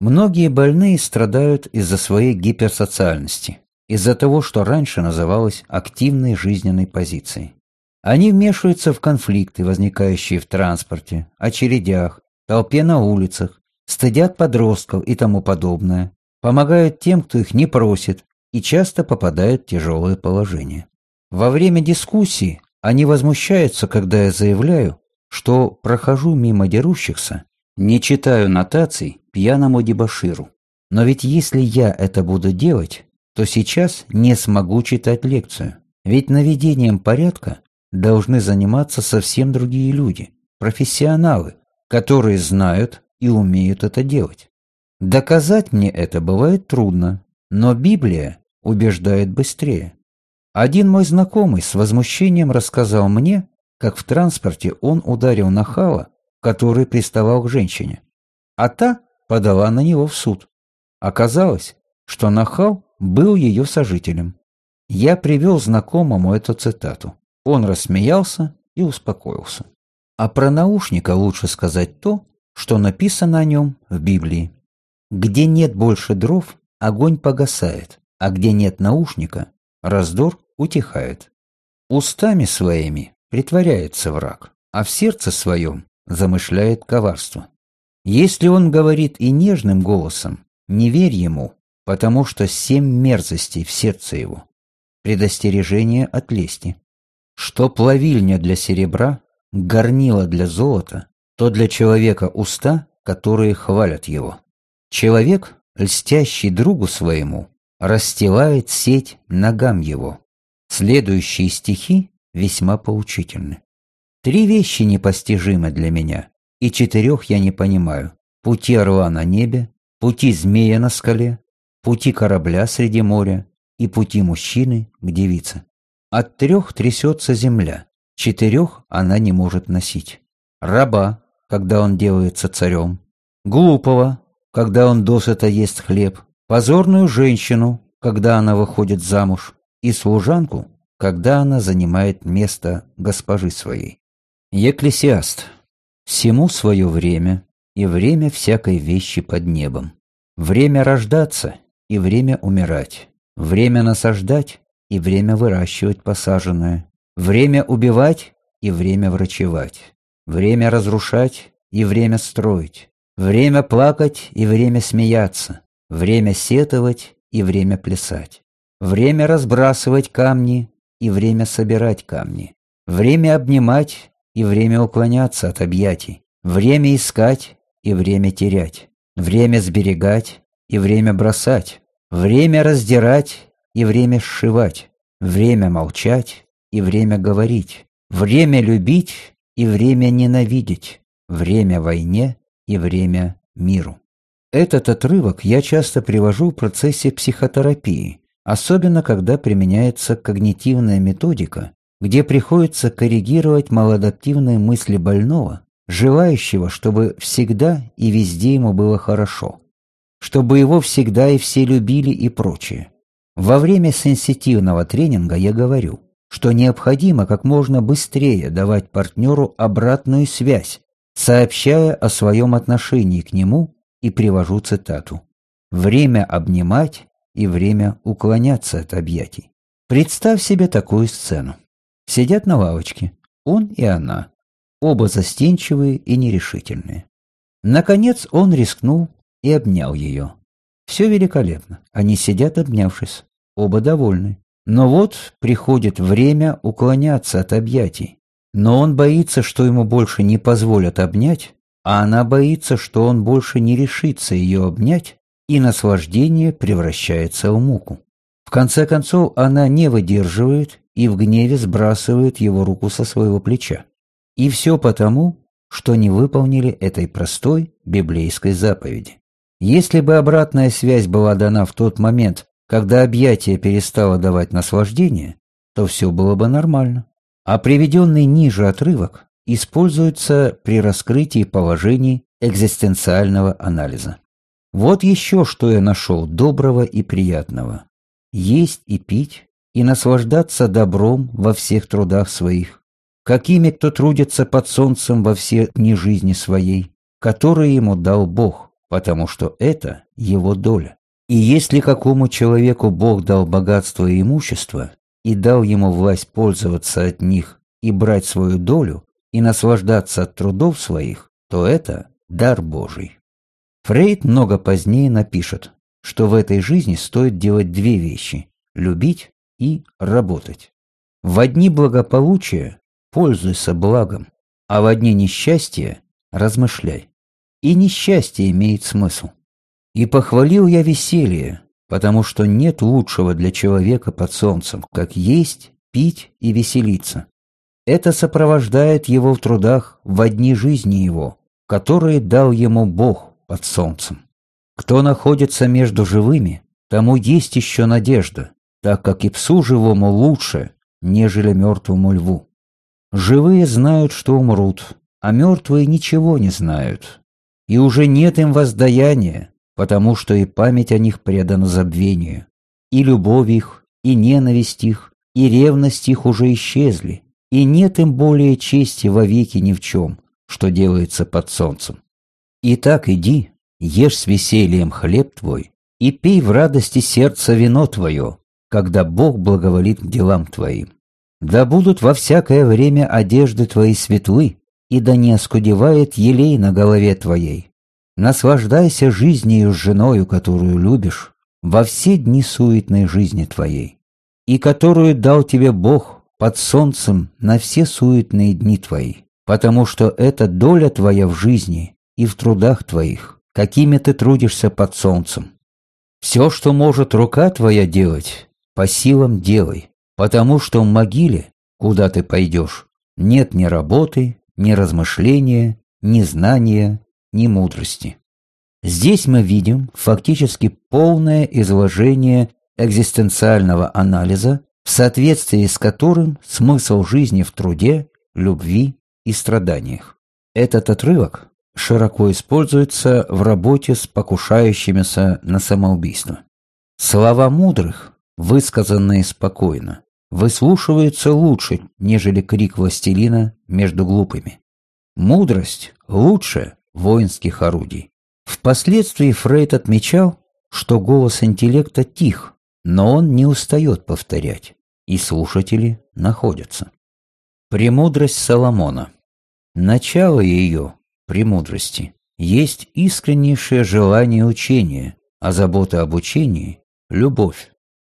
Многие больные страдают из-за своей гиперсоциальности из-за того, что раньше называлось активной жизненной позицией. Они вмешиваются в конфликты, возникающие в транспорте, очередях, толпе на улицах, стыдят подростков и тому подобное, помогают тем, кто их не просит, и часто попадают в тяжелое положение. Во время дискуссии они возмущаются, когда я заявляю, что прохожу мимо дерущихся, не читаю нотаций пьяному дебоширу. Но ведь если я это буду делать, то сейчас не смогу читать лекцию. Ведь наведением порядка должны заниматься совсем другие люди, профессионалы, которые знают и умеют это делать. Доказать мне это бывает трудно, но Библия убеждает быстрее. Один мой знакомый с возмущением рассказал мне, как в транспорте он ударил нахала, который приставал к женщине, а та подала на него в суд. Оказалось, что нахал был ее сожителем. Я привел знакомому эту цитату. Он рассмеялся и успокоился. А про наушника лучше сказать то, что написано о нем в Библии. Где нет больше дров, огонь погасает, а где нет наушника, раздор утихает. Устами своими притворяется враг, а в сердце своем замышляет коварство. Если он говорит и нежным голосом, не верь ему, потому что семь мерзостей в сердце его. Предостережение от лести. Что плавильня для серебра, горнила для золота, то для человека уста, которые хвалят его. Человек, льстящий другу своему, расстилает сеть ногам его. Следующие стихи весьма поучительны. Три вещи непостижимы для меня, и четырех я не понимаю. Пути орла на небе, пути змея на скале, пути корабля среди моря и пути мужчины к девице. От трех трясется земля, четырех она не может носить. Раба, когда он делается царем, глупого, когда он досыта ест хлеб, позорную женщину, когда она выходит замуж, и служанку, когда она занимает место госпожи своей. Екклесиаст. Всему свое время, и время всякой вещи под небом. Время рождаться и время умирать. Время насаждать и время выращивать посаженное, время убивать и время врачевать, время разрушать и время строить, время плакать и время смеяться, время сетовать и время плясать, время разбрасывать камни и время собирать камни, время обнимать и время уклоняться от объятий, время искать и время терять, время сберегать и время бросать, время раздирать и время сшивать, время молчать и время говорить, время любить и время ненавидеть, время войне и время миру. Этот отрывок я часто привожу в процессе психотерапии, особенно когда применяется когнитивная методика, где приходится коррегировать малоадаптивные мысли больного, желающего, чтобы всегда и везде ему было хорошо, чтобы его всегда и все любили и прочее. Во время сенситивного тренинга я говорю, что необходимо как можно быстрее давать партнеру обратную связь, сообщая о своем отношении к нему и привожу цитату. «Время обнимать и время уклоняться от объятий». Представь себе такую сцену. Сидят на лавочке, он и она, оба застенчивые и нерешительные. Наконец он рискнул и обнял ее. Все великолепно. Они сидят, обнявшись. Оба довольны. Но вот приходит время уклоняться от объятий. Но он боится, что ему больше не позволят обнять, а она боится, что он больше не решится ее обнять, и наслаждение превращается в муку. В конце концов, она не выдерживает и в гневе сбрасывает его руку со своего плеча. И все потому, что не выполнили этой простой библейской заповеди. Если бы обратная связь была дана в тот момент, когда объятие перестало давать наслаждение, то все было бы нормально. А приведенный ниже отрывок используется при раскрытии положений экзистенциального анализа. Вот еще что я нашел доброго и приятного. Есть и пить, и наслаждаться добром во всех трудах своих, какими кто трудится под солнцем во все дни жизни своей, которые ему дал Бог, потому что это его доля. И если какому человеку Бог дал богатство и имущество, и дал ему власть пользоваться от них и брать свою долю, и наслаждаться от трудов своих, то это дар Божий. Фрейд много позднее напишет, что в этой жизни стоит делать две вещи – любить и работать. В одни благополучия пользуйся благом, а в одни несчастья размышляй. И несчастье имеет смысл. И похвалил я веселье, потому что нет лучшего для человека под солнцем, как есть, пить и веселиться. Это сопровождает его в трудах в одни жизни его, которые дал ему Бог под солнцем. Кто находится между живыми, тому есть еще надежда, так как и псу живому лучше, нежели мертвому льву. Живые знают, что умрут, а мертвые ничего не знают. И уже нет им воздаяния, потому что и память о них предана забвению. И любовь их, и ненависть их, и ревность их уже исчезли, и нет им более чести вовеки ни в чем, что делается под солнцем. Итак, иди, ешь с весельем хлеб твой, и пей в радости сердца вино твое, когда Бог благоволит делам твоим. Да будут во всякое время одежды твои светлы, и да не оскудевает елей на голове твоей. Наслаждайся жизнью с женою, которую любишь, во все дни суетной жизни твоей, и которую дал тебе Бог под солнцем на все суетные дни твои, потому что это доля твоя в жизни и в трудах твоих, какими ты трудишься под солнцем. Все, что может рука твоя делать, по силам делай, потому что в могиле, куда ты пойдешь, нет ни работы, ни размышления, ни знания, ни мудрости. Здесь мы видим фактически полное изложение экзистенциального анализа, в соответствии с которым смысл жизни в труде, любви и страданиях. Этот отрывок широко используется в работе с покушающимися на самоубийство. Слова мудрых, высказанные спокойно, выслушиваются лучше, нежели крик властелина между глупыми. Мудрость лучше воинских орудий. Впоследствии Фрейд отмечал, что голос интеллекта тих, но он не устает повторять, и слушатели находятся. Премудрость Соломона. Начало ее, премудрости, есть искреннейшее желание учения, а забота об учении – любовь.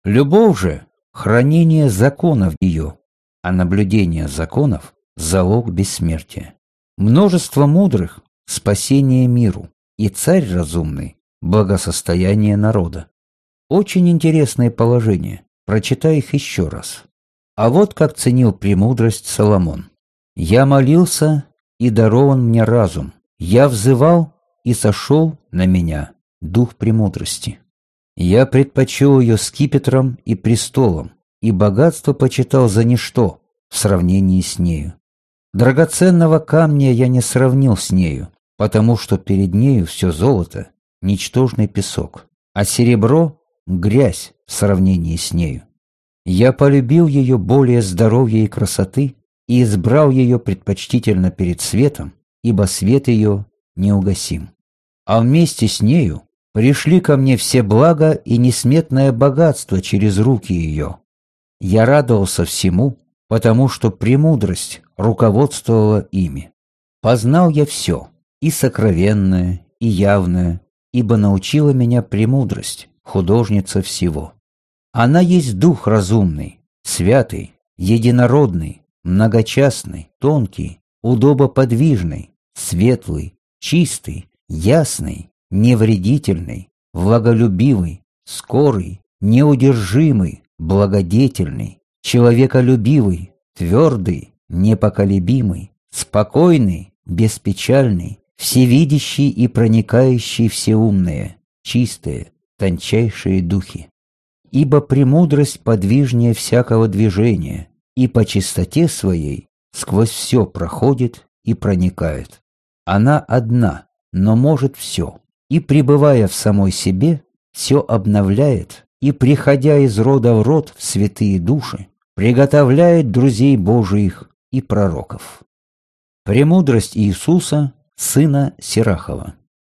Любовь же хранение законов ее, а наблюдение законов – залог бессмертия. Множество мудрых – спасение миру, и царь разумный – благосостояние народа. Очень интересное положение, прочитай их еще раз. А вот как ценил премудрость Соломон. «Я молился, и дарован мне разум. Я взывал, и сошел на меня дух премудрости. Я предпочел ее скипетром и престолом, и богатство почитал за ничто в сравнении с нею. Драгоценного камня я не сравнил с нею, потому что перед нею все золото — ничтожный песок, а серебро — грязь в сравнении с нею. Я полюбил ее более здоровья и красоты и избрал ее предпочтительно перед светом, ибо свет ее неугасим. А вместе с нею Пришли ко мне все блага и несметное богатство через руки ее. Я радовался всему, потому что премудрость руководствовала ими. Познал я все, и сокровенное, и явное, ибо научила меня премудрость, художница всего. Она есть дух разумный, святый, единородный, многочастный, тонкий, удобоподвижный, светлый, чистый, ясный, невредительный, влаголюбивый, скорый, неудержимый, благодетельный, человеколюбивый, твердый, непоколебимый, спокойный, беспечальный, всевидящий и проникающий всеумные, чистые, тончайшие духи. Ибо премудрость подвижнее всякого движения, и по чистоте своей сквозь все проходит и проникает. Она одна, но может все и, пребывая в самой себе, все обновляет и, приходя из рода в род в святые души, приготовляет друзей Божиих и пророков. Премудрость Иисуса, сына Сирахова.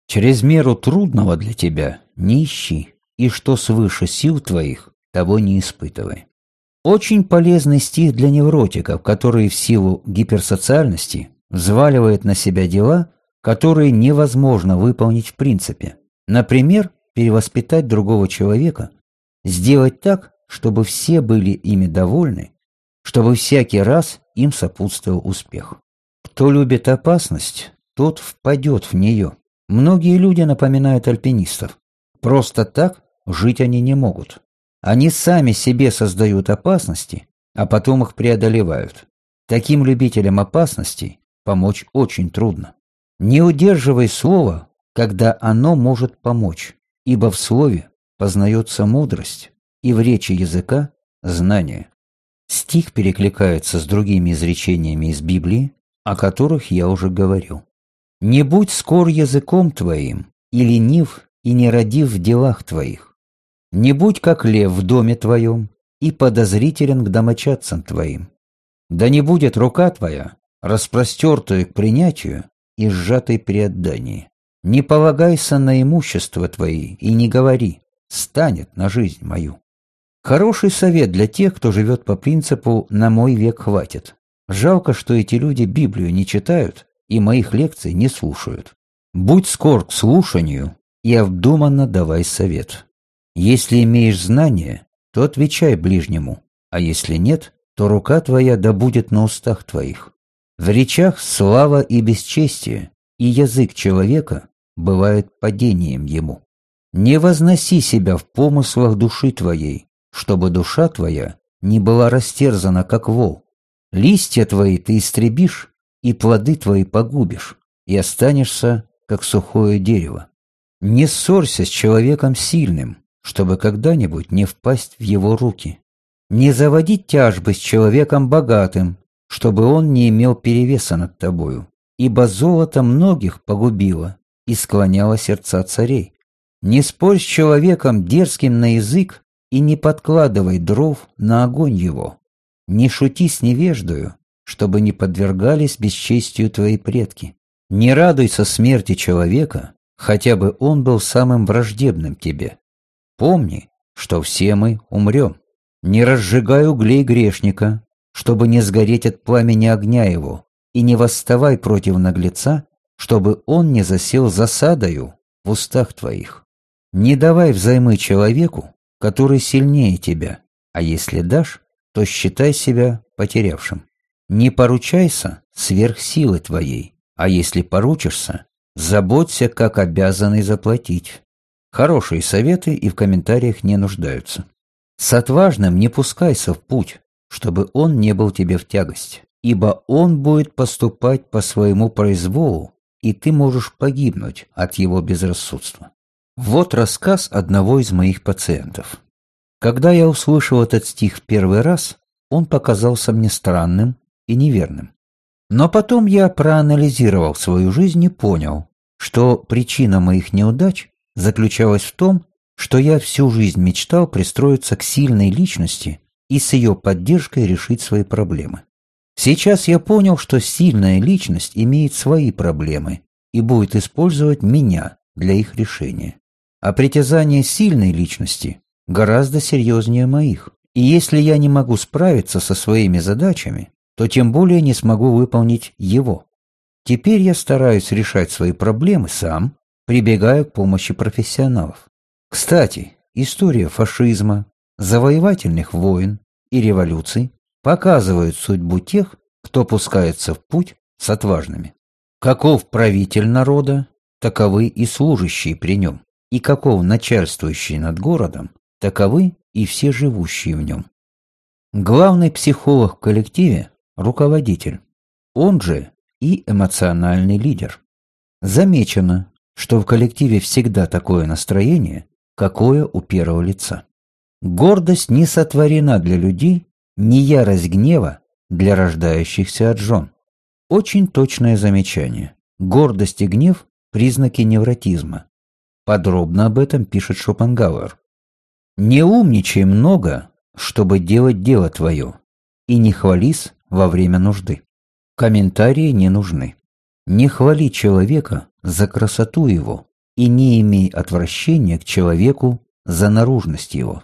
Через меру трудного для тебя не ищи, и что свыше сил твоих, того не испытывай. Очень полезный стих для невротиков, которые в силу гиперсоциальности взваливают на себя дела, которые невозможно выполнить в принципе. Например, перевоспитать другого человека, сделать так, чтобы все были ими довольны, чтобы всякий раз им сопутствовал успех. Кто любит опасность, тот впадет в нее. Многие люди напоминают альпинистов. Просто так жить они не могут. Они сами себе создают опасности, а потом их преодолевают. Таким любителям опасностей помочь очень трудно. Не удерживай слово, когда оно может помочь, ибо в слове познается мудрость, и в речи языка – знание. Стих перекликается с другими изречениями из Библии, о которых я уже говорил. «Не будь скор языком твоим, и ленив, и не родив в делах твоих. Не будь как лев в доме твоем, и подозрителен к домочадцам твоим. Да не будет рука твоя, распростертую к принятию и сжатой при отдании. Не полагайся на имущество твои и не говори, станет на жизнь мою. Хороший совет для тех, кто живет по принципу «на мой век хватит». Жалко, что эти люди Библию не читают и моих лекций не слушают. Будь скор к слушанию и обдуманно давай совет. Если имеешь знания, то отвечай ближнему, а если нет, то рука твоя да будет на устах твоих. В речах слава и бесчестие, и язык человека бывает падением ему. Не возноси себя в помыслах души твоей, чтобы душа твоя не была растерзана, как вол. Листья твои ты истребишь, и плоды твои погубишь, и останешься, как сухое дерево. Не ссорься с человеком сильным, чтобы когда-нибудь не впасть в его руки. Не заводи тяжбы с человеком богатым, чтобы он не имел перевеса над тобою, ибо золото многих погубило и склоняло сердца царей. Не спорь с человеком дерзким на язык, и не подкладывай дров на огонь его. Не шути с невеждою, чтобы не подвергались бесчестию твои предки. Не радуйся смерти человека, хотя бы он был самым враждебным тебе. Помни, что все мы умрем. Не разжигай углей грешника, чтобы не сгореть от пламени огня его, и не восставай против наглеца, чтобы он не засел засадою в устах твоих. Не давай взаймы человеку, который сильнее тебя, а если дашь, то считай себя потерявшим. Не поручайся сверх силы твоей, а если поручишься, заботься, как обязанный заплатить. Хорошие советы и в комментариях не нуждаются. С отважным не пускайся в путь, чтобы он не был тебе в тягость, ибо он будет поступать по своему произволу, и ты можешь погибнуть от его безрассудства. Вот рассказ одного из моих пациентов. Когда я услышал этот стих в первый раз, он показался мне странным и неверным. Но потом я проанализировал свою жизнь и понял, что причина моих неудач заключалась в том, что я всю жизнь мечтал пристроиться к сильной личности и с ее поддержкой решить свои проблемы. Сейчас я понял, что сильная личность имеет свои проблемы и будет использовать меня для их решения. А притязание сильной личности гораздо серьезнее моих. И если я не могу справиться со своими задачами, то тем более не смогу выполнить его. Теперь я стараюсь решать свои проблемы сам, прибегая к помощи профессионалов. Кстати, история фашизма, завоевательных войн и революций показывают судьбу тех, кто пускается в путь с отважными. Каков правитель народа, таковы и служащие при нем, и каков начальствующий над городом, таковы и все живущие в нем. Главный психолог в коллективе – руководитель, он же и эмоциональный лидер. Замечено, что в коллективе всегда такое настроение, какое у первого лица. Гордость не сотворена для людей, не ярость гнева для рождающихся от жен. Очень точное замечание. Гордость и гнев – признаки невротизма. Подробно об этом пишет Шопенгауэр. Не умничай много, чтобы делать дело твое, и не хвались во время нужды. Комментарии не нужны. Не хвали человека за красоту его и не имей отвращения к человеку за наружность его.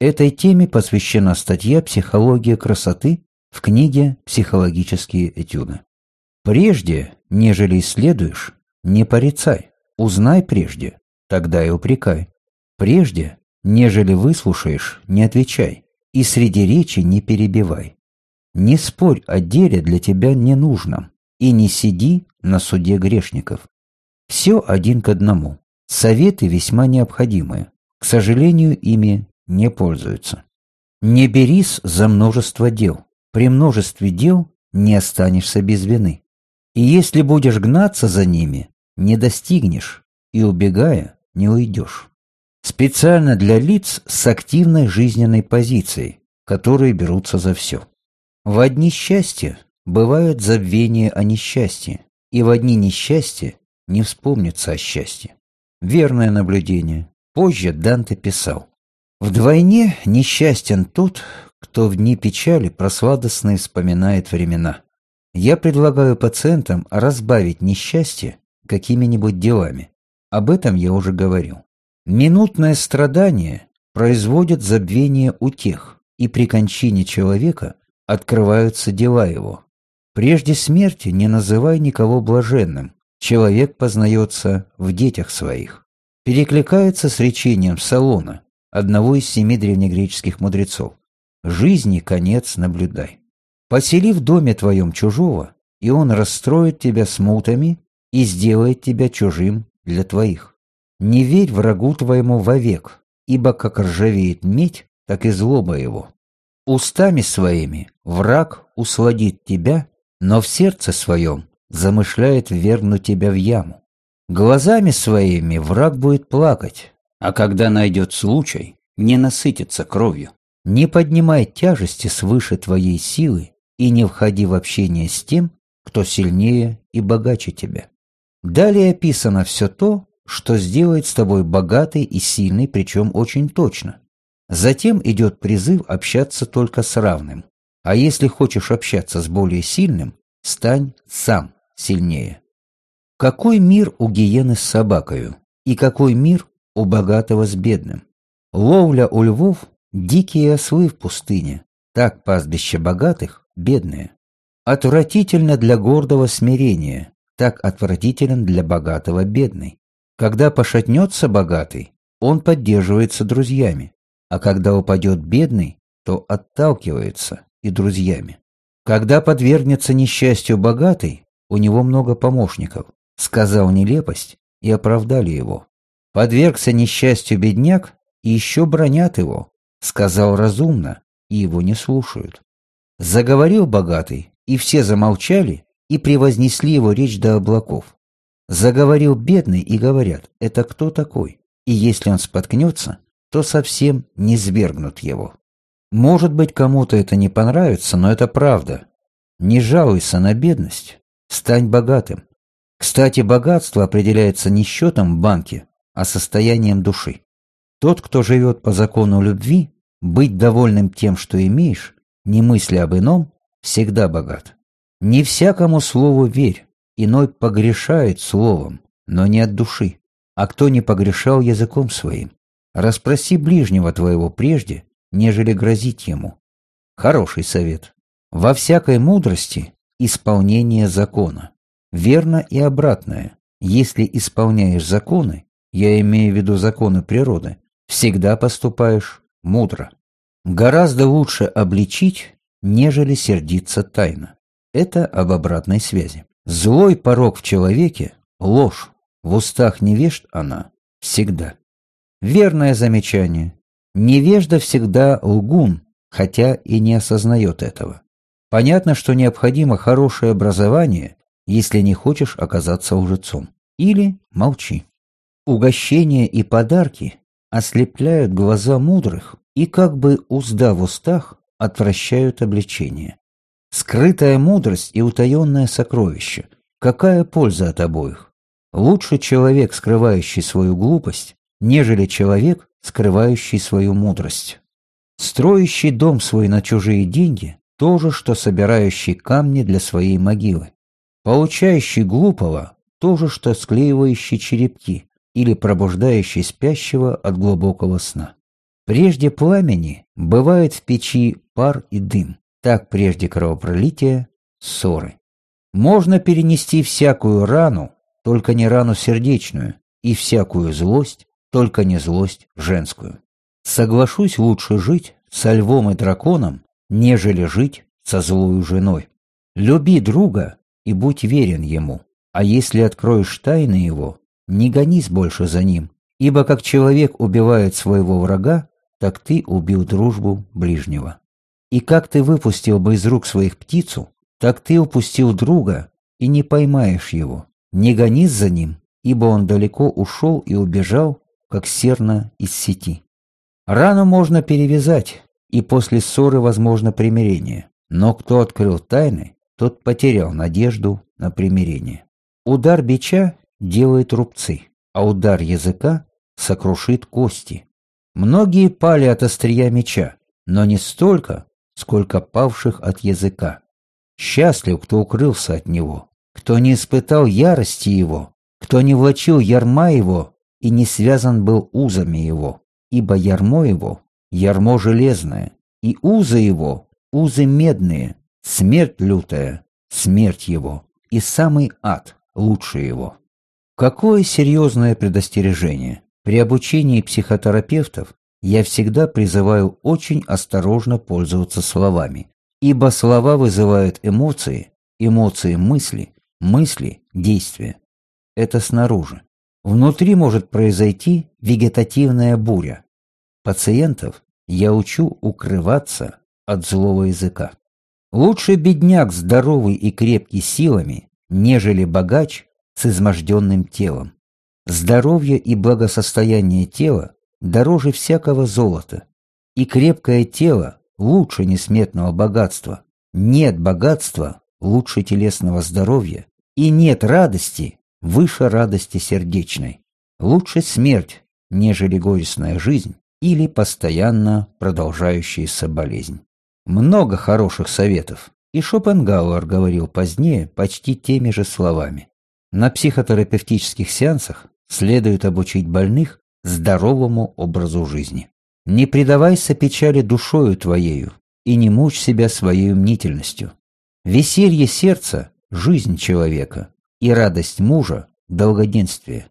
Этой теме посвящена статья «Психология красоты» в книге «Психологические этюды». Прежде, нежели исследуешь, не порицай, узнай прежде, тогда и упрекай. Прежде, Нежели выслушаешь, не отвечай, и среди речи не перебивай. Не спорь о деле для тебя ненужном, и не сиди на суде грешников. Все один к одному. Советы весьма необходимые. К сожалению, ими не пользуются. Не берись за множество дел. При множестве дел не останешься без вины. И если будешь гнаться за ними, не достигнешь, и убегая, не уйдешь. Специально для лиц с активной жизненной позицией, которые берутся за все. В одни счастья бывает забвение о несчастье, и в одни несчастья не вспомнится о счастье. Верное наблюдение. Позже Данте писал. Вдвойне несчастен тот, кто в дни печали про сладостные вспоминает времена. Я предлагаю пациентам разбавить несчастье какими-нибудь делами. Об этом я уже говорил. Минутное страдание производит забвение утех, и при кончине человека открываются дела его. Прежде смерти не называй никого блаженным, человек познается в детях своих. Перекликается с речением Салона, одного из семи древнегреческих мудрецов. Жизни конец наблюдай. Посели в доме твоем чужого, и он расстроит тебя смутами и сделает тебя чужим для твоих. Не верь врагу твоему вовек, ибо как ржавеет медь, так и злоба его. Устами своими враг усладит тебя, но в сердце своем замышляет вергнуть тебя в яму. Глазами своими враг будет плакать, а когда найдет случай, не насытится кровью. Не поднимай тяжести свыше твоей силы и не входи в общение с тем, кто сильнее и богаче тебя. Далее описано все то, что сделает с тобой богатый и сильный, причем очень точно. Затем идет призыв общаться только с равным. А если хочешь общаться с более сильным, стань сам сильнее. Какой мир у гиены с собакою? И какой мир у богатого с бедным? Ловля у львов – дикие ослы в пустыне, так пастбище богатых – бедные. Отвратительно для гордого смирения, так отвратителен для богатого бедный. Когда пошатнется богатый, он поддерживается друзьями, а когда упадет бедный, то отталкивается и друзьями. Когда подвергнется несчастью богатый, у него много помощников, сказал нелепость и оправдали его. Подвергся несчастью бедняк и еще бронят его, сказал разумно, и его не слушают. Заговорил богатый, и все замолчали и превознесли его речь до облаков. Заговорил бедный и говорят, это кто такой? И если он споткнется, то совсем не свергнут его. Может быть, кому-то это не понравится, но это правда. Не жалуйся на бедность, стань богатым. Кстати, богатство определяется не счетом в банке, а состоянием души. Тот, кто живет по закону любви, быть довольным тем, что имеешь, не мысля об ином, всегда богат. Не всякому слову верь, Иной погрешает словом, но не от души. А кто не погрешал языком своим? Распроси ближнего твоего прежде, нежели грозить ему. Хороший совет. Во всякой мудрости исполнение закона. Верно и обратное. Если исполняешь законы, я имею в виду законы природы, всегда поступаешь мудро. Гораздо лучше обличить, нежели сердиться тайно. Это об обратной связи. Злой порог в человеке — ложь, в устах невежд она всегда. Верное замечание. Невежда всегда лгун, хотя и не осознает этого. Понятно, что необходимо хорошее образование, если не хочешь оказаться лжецом. Или молчи. Угощения и подарки ослепляют глаза мудрых и как бы узда в устах отвращают обличение. Скрытая мудрость и утаенное сокровище. Какая польза от обоих? Лучше человек, скрывающий свою глупость, нежели человек, скрывающий свою мудрость. Строящий дом свой на чужие деньги – то же, что собирающий камни для своей могилы. Получающий глупого – то же, что склеивающий черепки или пробуждающий спящего от глубокого сна. Прежде пламени бывает в печи пар и дым. Так прежде кровопролития, ссоры. Можно перенести всякую рану, только не рану сердечную, и всякую злость, только не злость женскую. Соглашусь лучше жить со львом и драконом, нежели жить со злою женой. Люби друга и будь верен ему, а если откроешь тайны его, не гонись больше за ним, ибо как человек убивает своего врага, так ты убил дружбу ближнего. И как ты выпустил бы из рук своих птицу, так ты упустил друга и не поймаешь его. Не гонись за ним, ибо он далеко ушел и убежал, как серна из сети. Рану можно перевязать, и после ссоры возможно примирение. Но кто открыл тайны, тот потерял надежду на примирение. Удар бича делает рубцы, а удар языка сокрушит кости. Многие пали от острия меча, но не столько, сколько павших от языка. Счастлив, кто укрылся от него, кто не испытал ярости его, кто не влачил ярма его и не связан был узами его, ибо ярмо его — ярмо железное, и узы его — узы медные, смерть лютая, смерть его, и самый ад лучше его. Какое серьезное предостережение! При обучении психотерапевтов я всегда призываю очень осторожно пользоваться словами, ибо слова вызывают эмоции, эмоции мысли, мысли действия. Это снаружи. Внутри может произойти вегетативная буря. Пациентов я учу укрываться от злого языка. Лучше бедняк здоровый и крепкий силами, нежели богач с изможденным телом. Здоровье и благосостояние тела дороже всякого золота, и крепкое тело лучше несметного богатства. Нет богатства лучше телесного здоровья, и нет радости выше радости сердечной. Лучше смерть, нежели горестная жизнь или постоянно продолжающаяся болезнь. Много хороших советов, и Шопенгауэр говорил позднее почти теми же словами. На психотерапевтических сеансах следует обучить больных здоровому образу жизни. Не предавайся печали душою твоею и не мучь себя своей мнительностью. Веселье сердца – жизнь человека, и радость мужа – долгоденствие.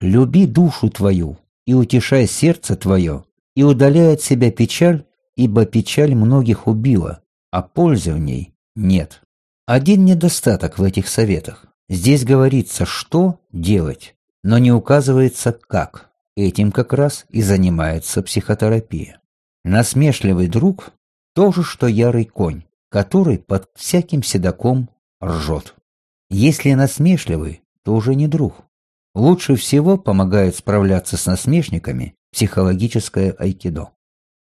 Люби душу твою и утешай сердце твое, и удаляй от себя печаль, ибо печаль многих убила, а пользы в ней нет. Один недостаток в этих советах. Здесь говорится, что делать, но не указывается как. Этим как раз и занимается психотерапия. Насмешливый друг – то же, что ярый конь, который под всяким седаком ржет. Если насмешливый, то уже не друг. Лучше всего помогает справляться с насмешниками психологическое айкидо.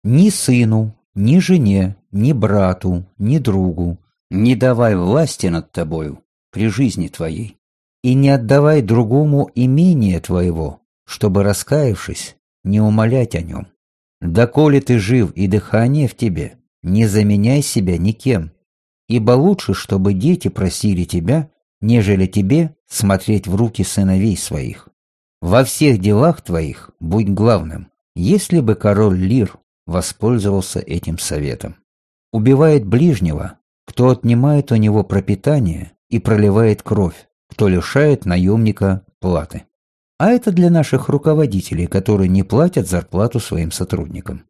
Ни сыну, ни жене, ни брату, ни другу не давай власти над тобою, при жизни твоей, и не отдавай другому имение твоего, чтобы, раскаявшись, не умолять о нем. Доколе ты жив и дыхание в тебе, не заменяй себя никем, ибо лучше, чтобы дети просили тебя, нежели тебе смотреть в руки сыновей своих. Во всех делах твоих будь главным, если бы король Лир воспользовался этим советом. Убивает ближнего, кто отнимает у него пропитание и проливает кровь, кто лишает наемника платы. А это для наших руководителей, которые не платят зарплату своим сотрудникам.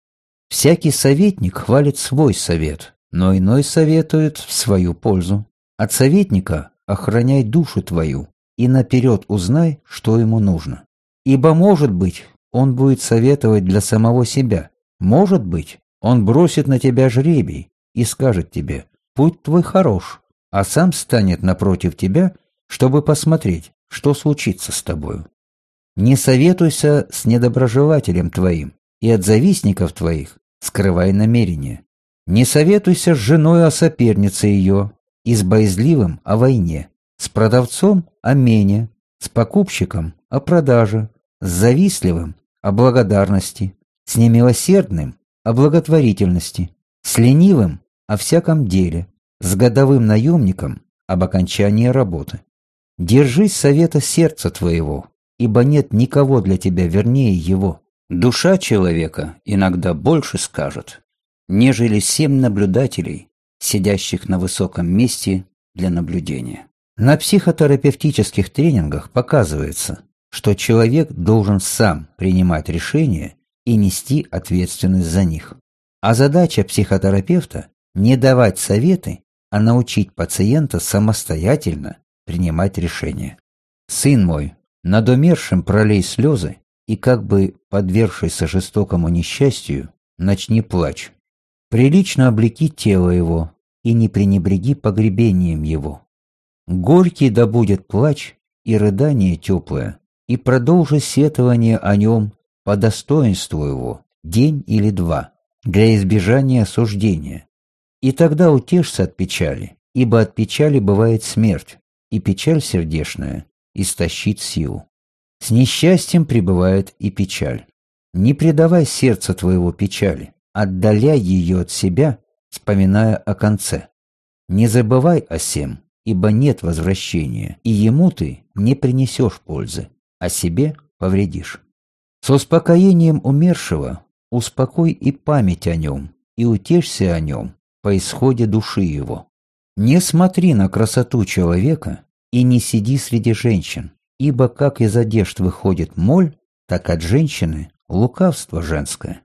Всякий советник хвалит свой совет, но иной советует в свою пользу. От советника охраняй душу твою и наперед узнай, что ему нужно. Ибо, может быть, он будет советовать для самого себя. Может быть, он бросит на тебя жребий и скажет тебе «Путь твой хорош», а сам станет напротив тебя, чтобы посмотреть, что случится с тобою. Не советуйся с недоброжелателем твоим, и от завистников твоих скрывай намерения. Не советуйся с женой о сопернице ее, и с боязливым о войне, с продавцом о мене, с покупщиком о продаже, с завистливым о благодарности, с немилосердным о благотворительности, с ленивым о всяком деле, с годовым наемником об окончании работы. Держись совета сердца твоего, ибо нет никого для тебя вернее его. Душа человека иногда больше скажет, нежели семь наблюдателей, сидящих на высоком месте для наблюдения. На психотерапевтических тренингах показывается, что человек должен сам принимать решения и нести ответственность за них. А задача психотерапевта – не давать советы а научить пациента самостоятельно принимать решения. Сын мой, Над умершим пролей слезы, и как бы подвергшийся жестокому несчастью, начни плач. Прилично облеки тело его, и не пренебреги погребением его. Горький да будет плач и рыдание теплое, и продолжи сетование о нем по достоинству его день или два, для избежания осуждения. И тогда утешься от печали, ибо от печали бывает смерть, и печаль сердешная истощит силу. С несчастьем пребывает и печаль. Не предавай сердце твоего печали, отдаляй ее от себя, вспоминая о конце. Не забывай о сем, ибо нет возвращения, и ему ты не принесешь пользы, а себе повредишь. С успокоением умершего успокой и память о нем, и утешься о нем по исходе души его. Не смотри на красоту человека и не сиди среди женщин, ибо как из одежд выходит моль, так от женщины лукавство женское.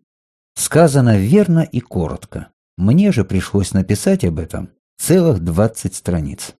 Сказано верно и коротко. Мне же пришлось написать об этом целых двадцать страниц.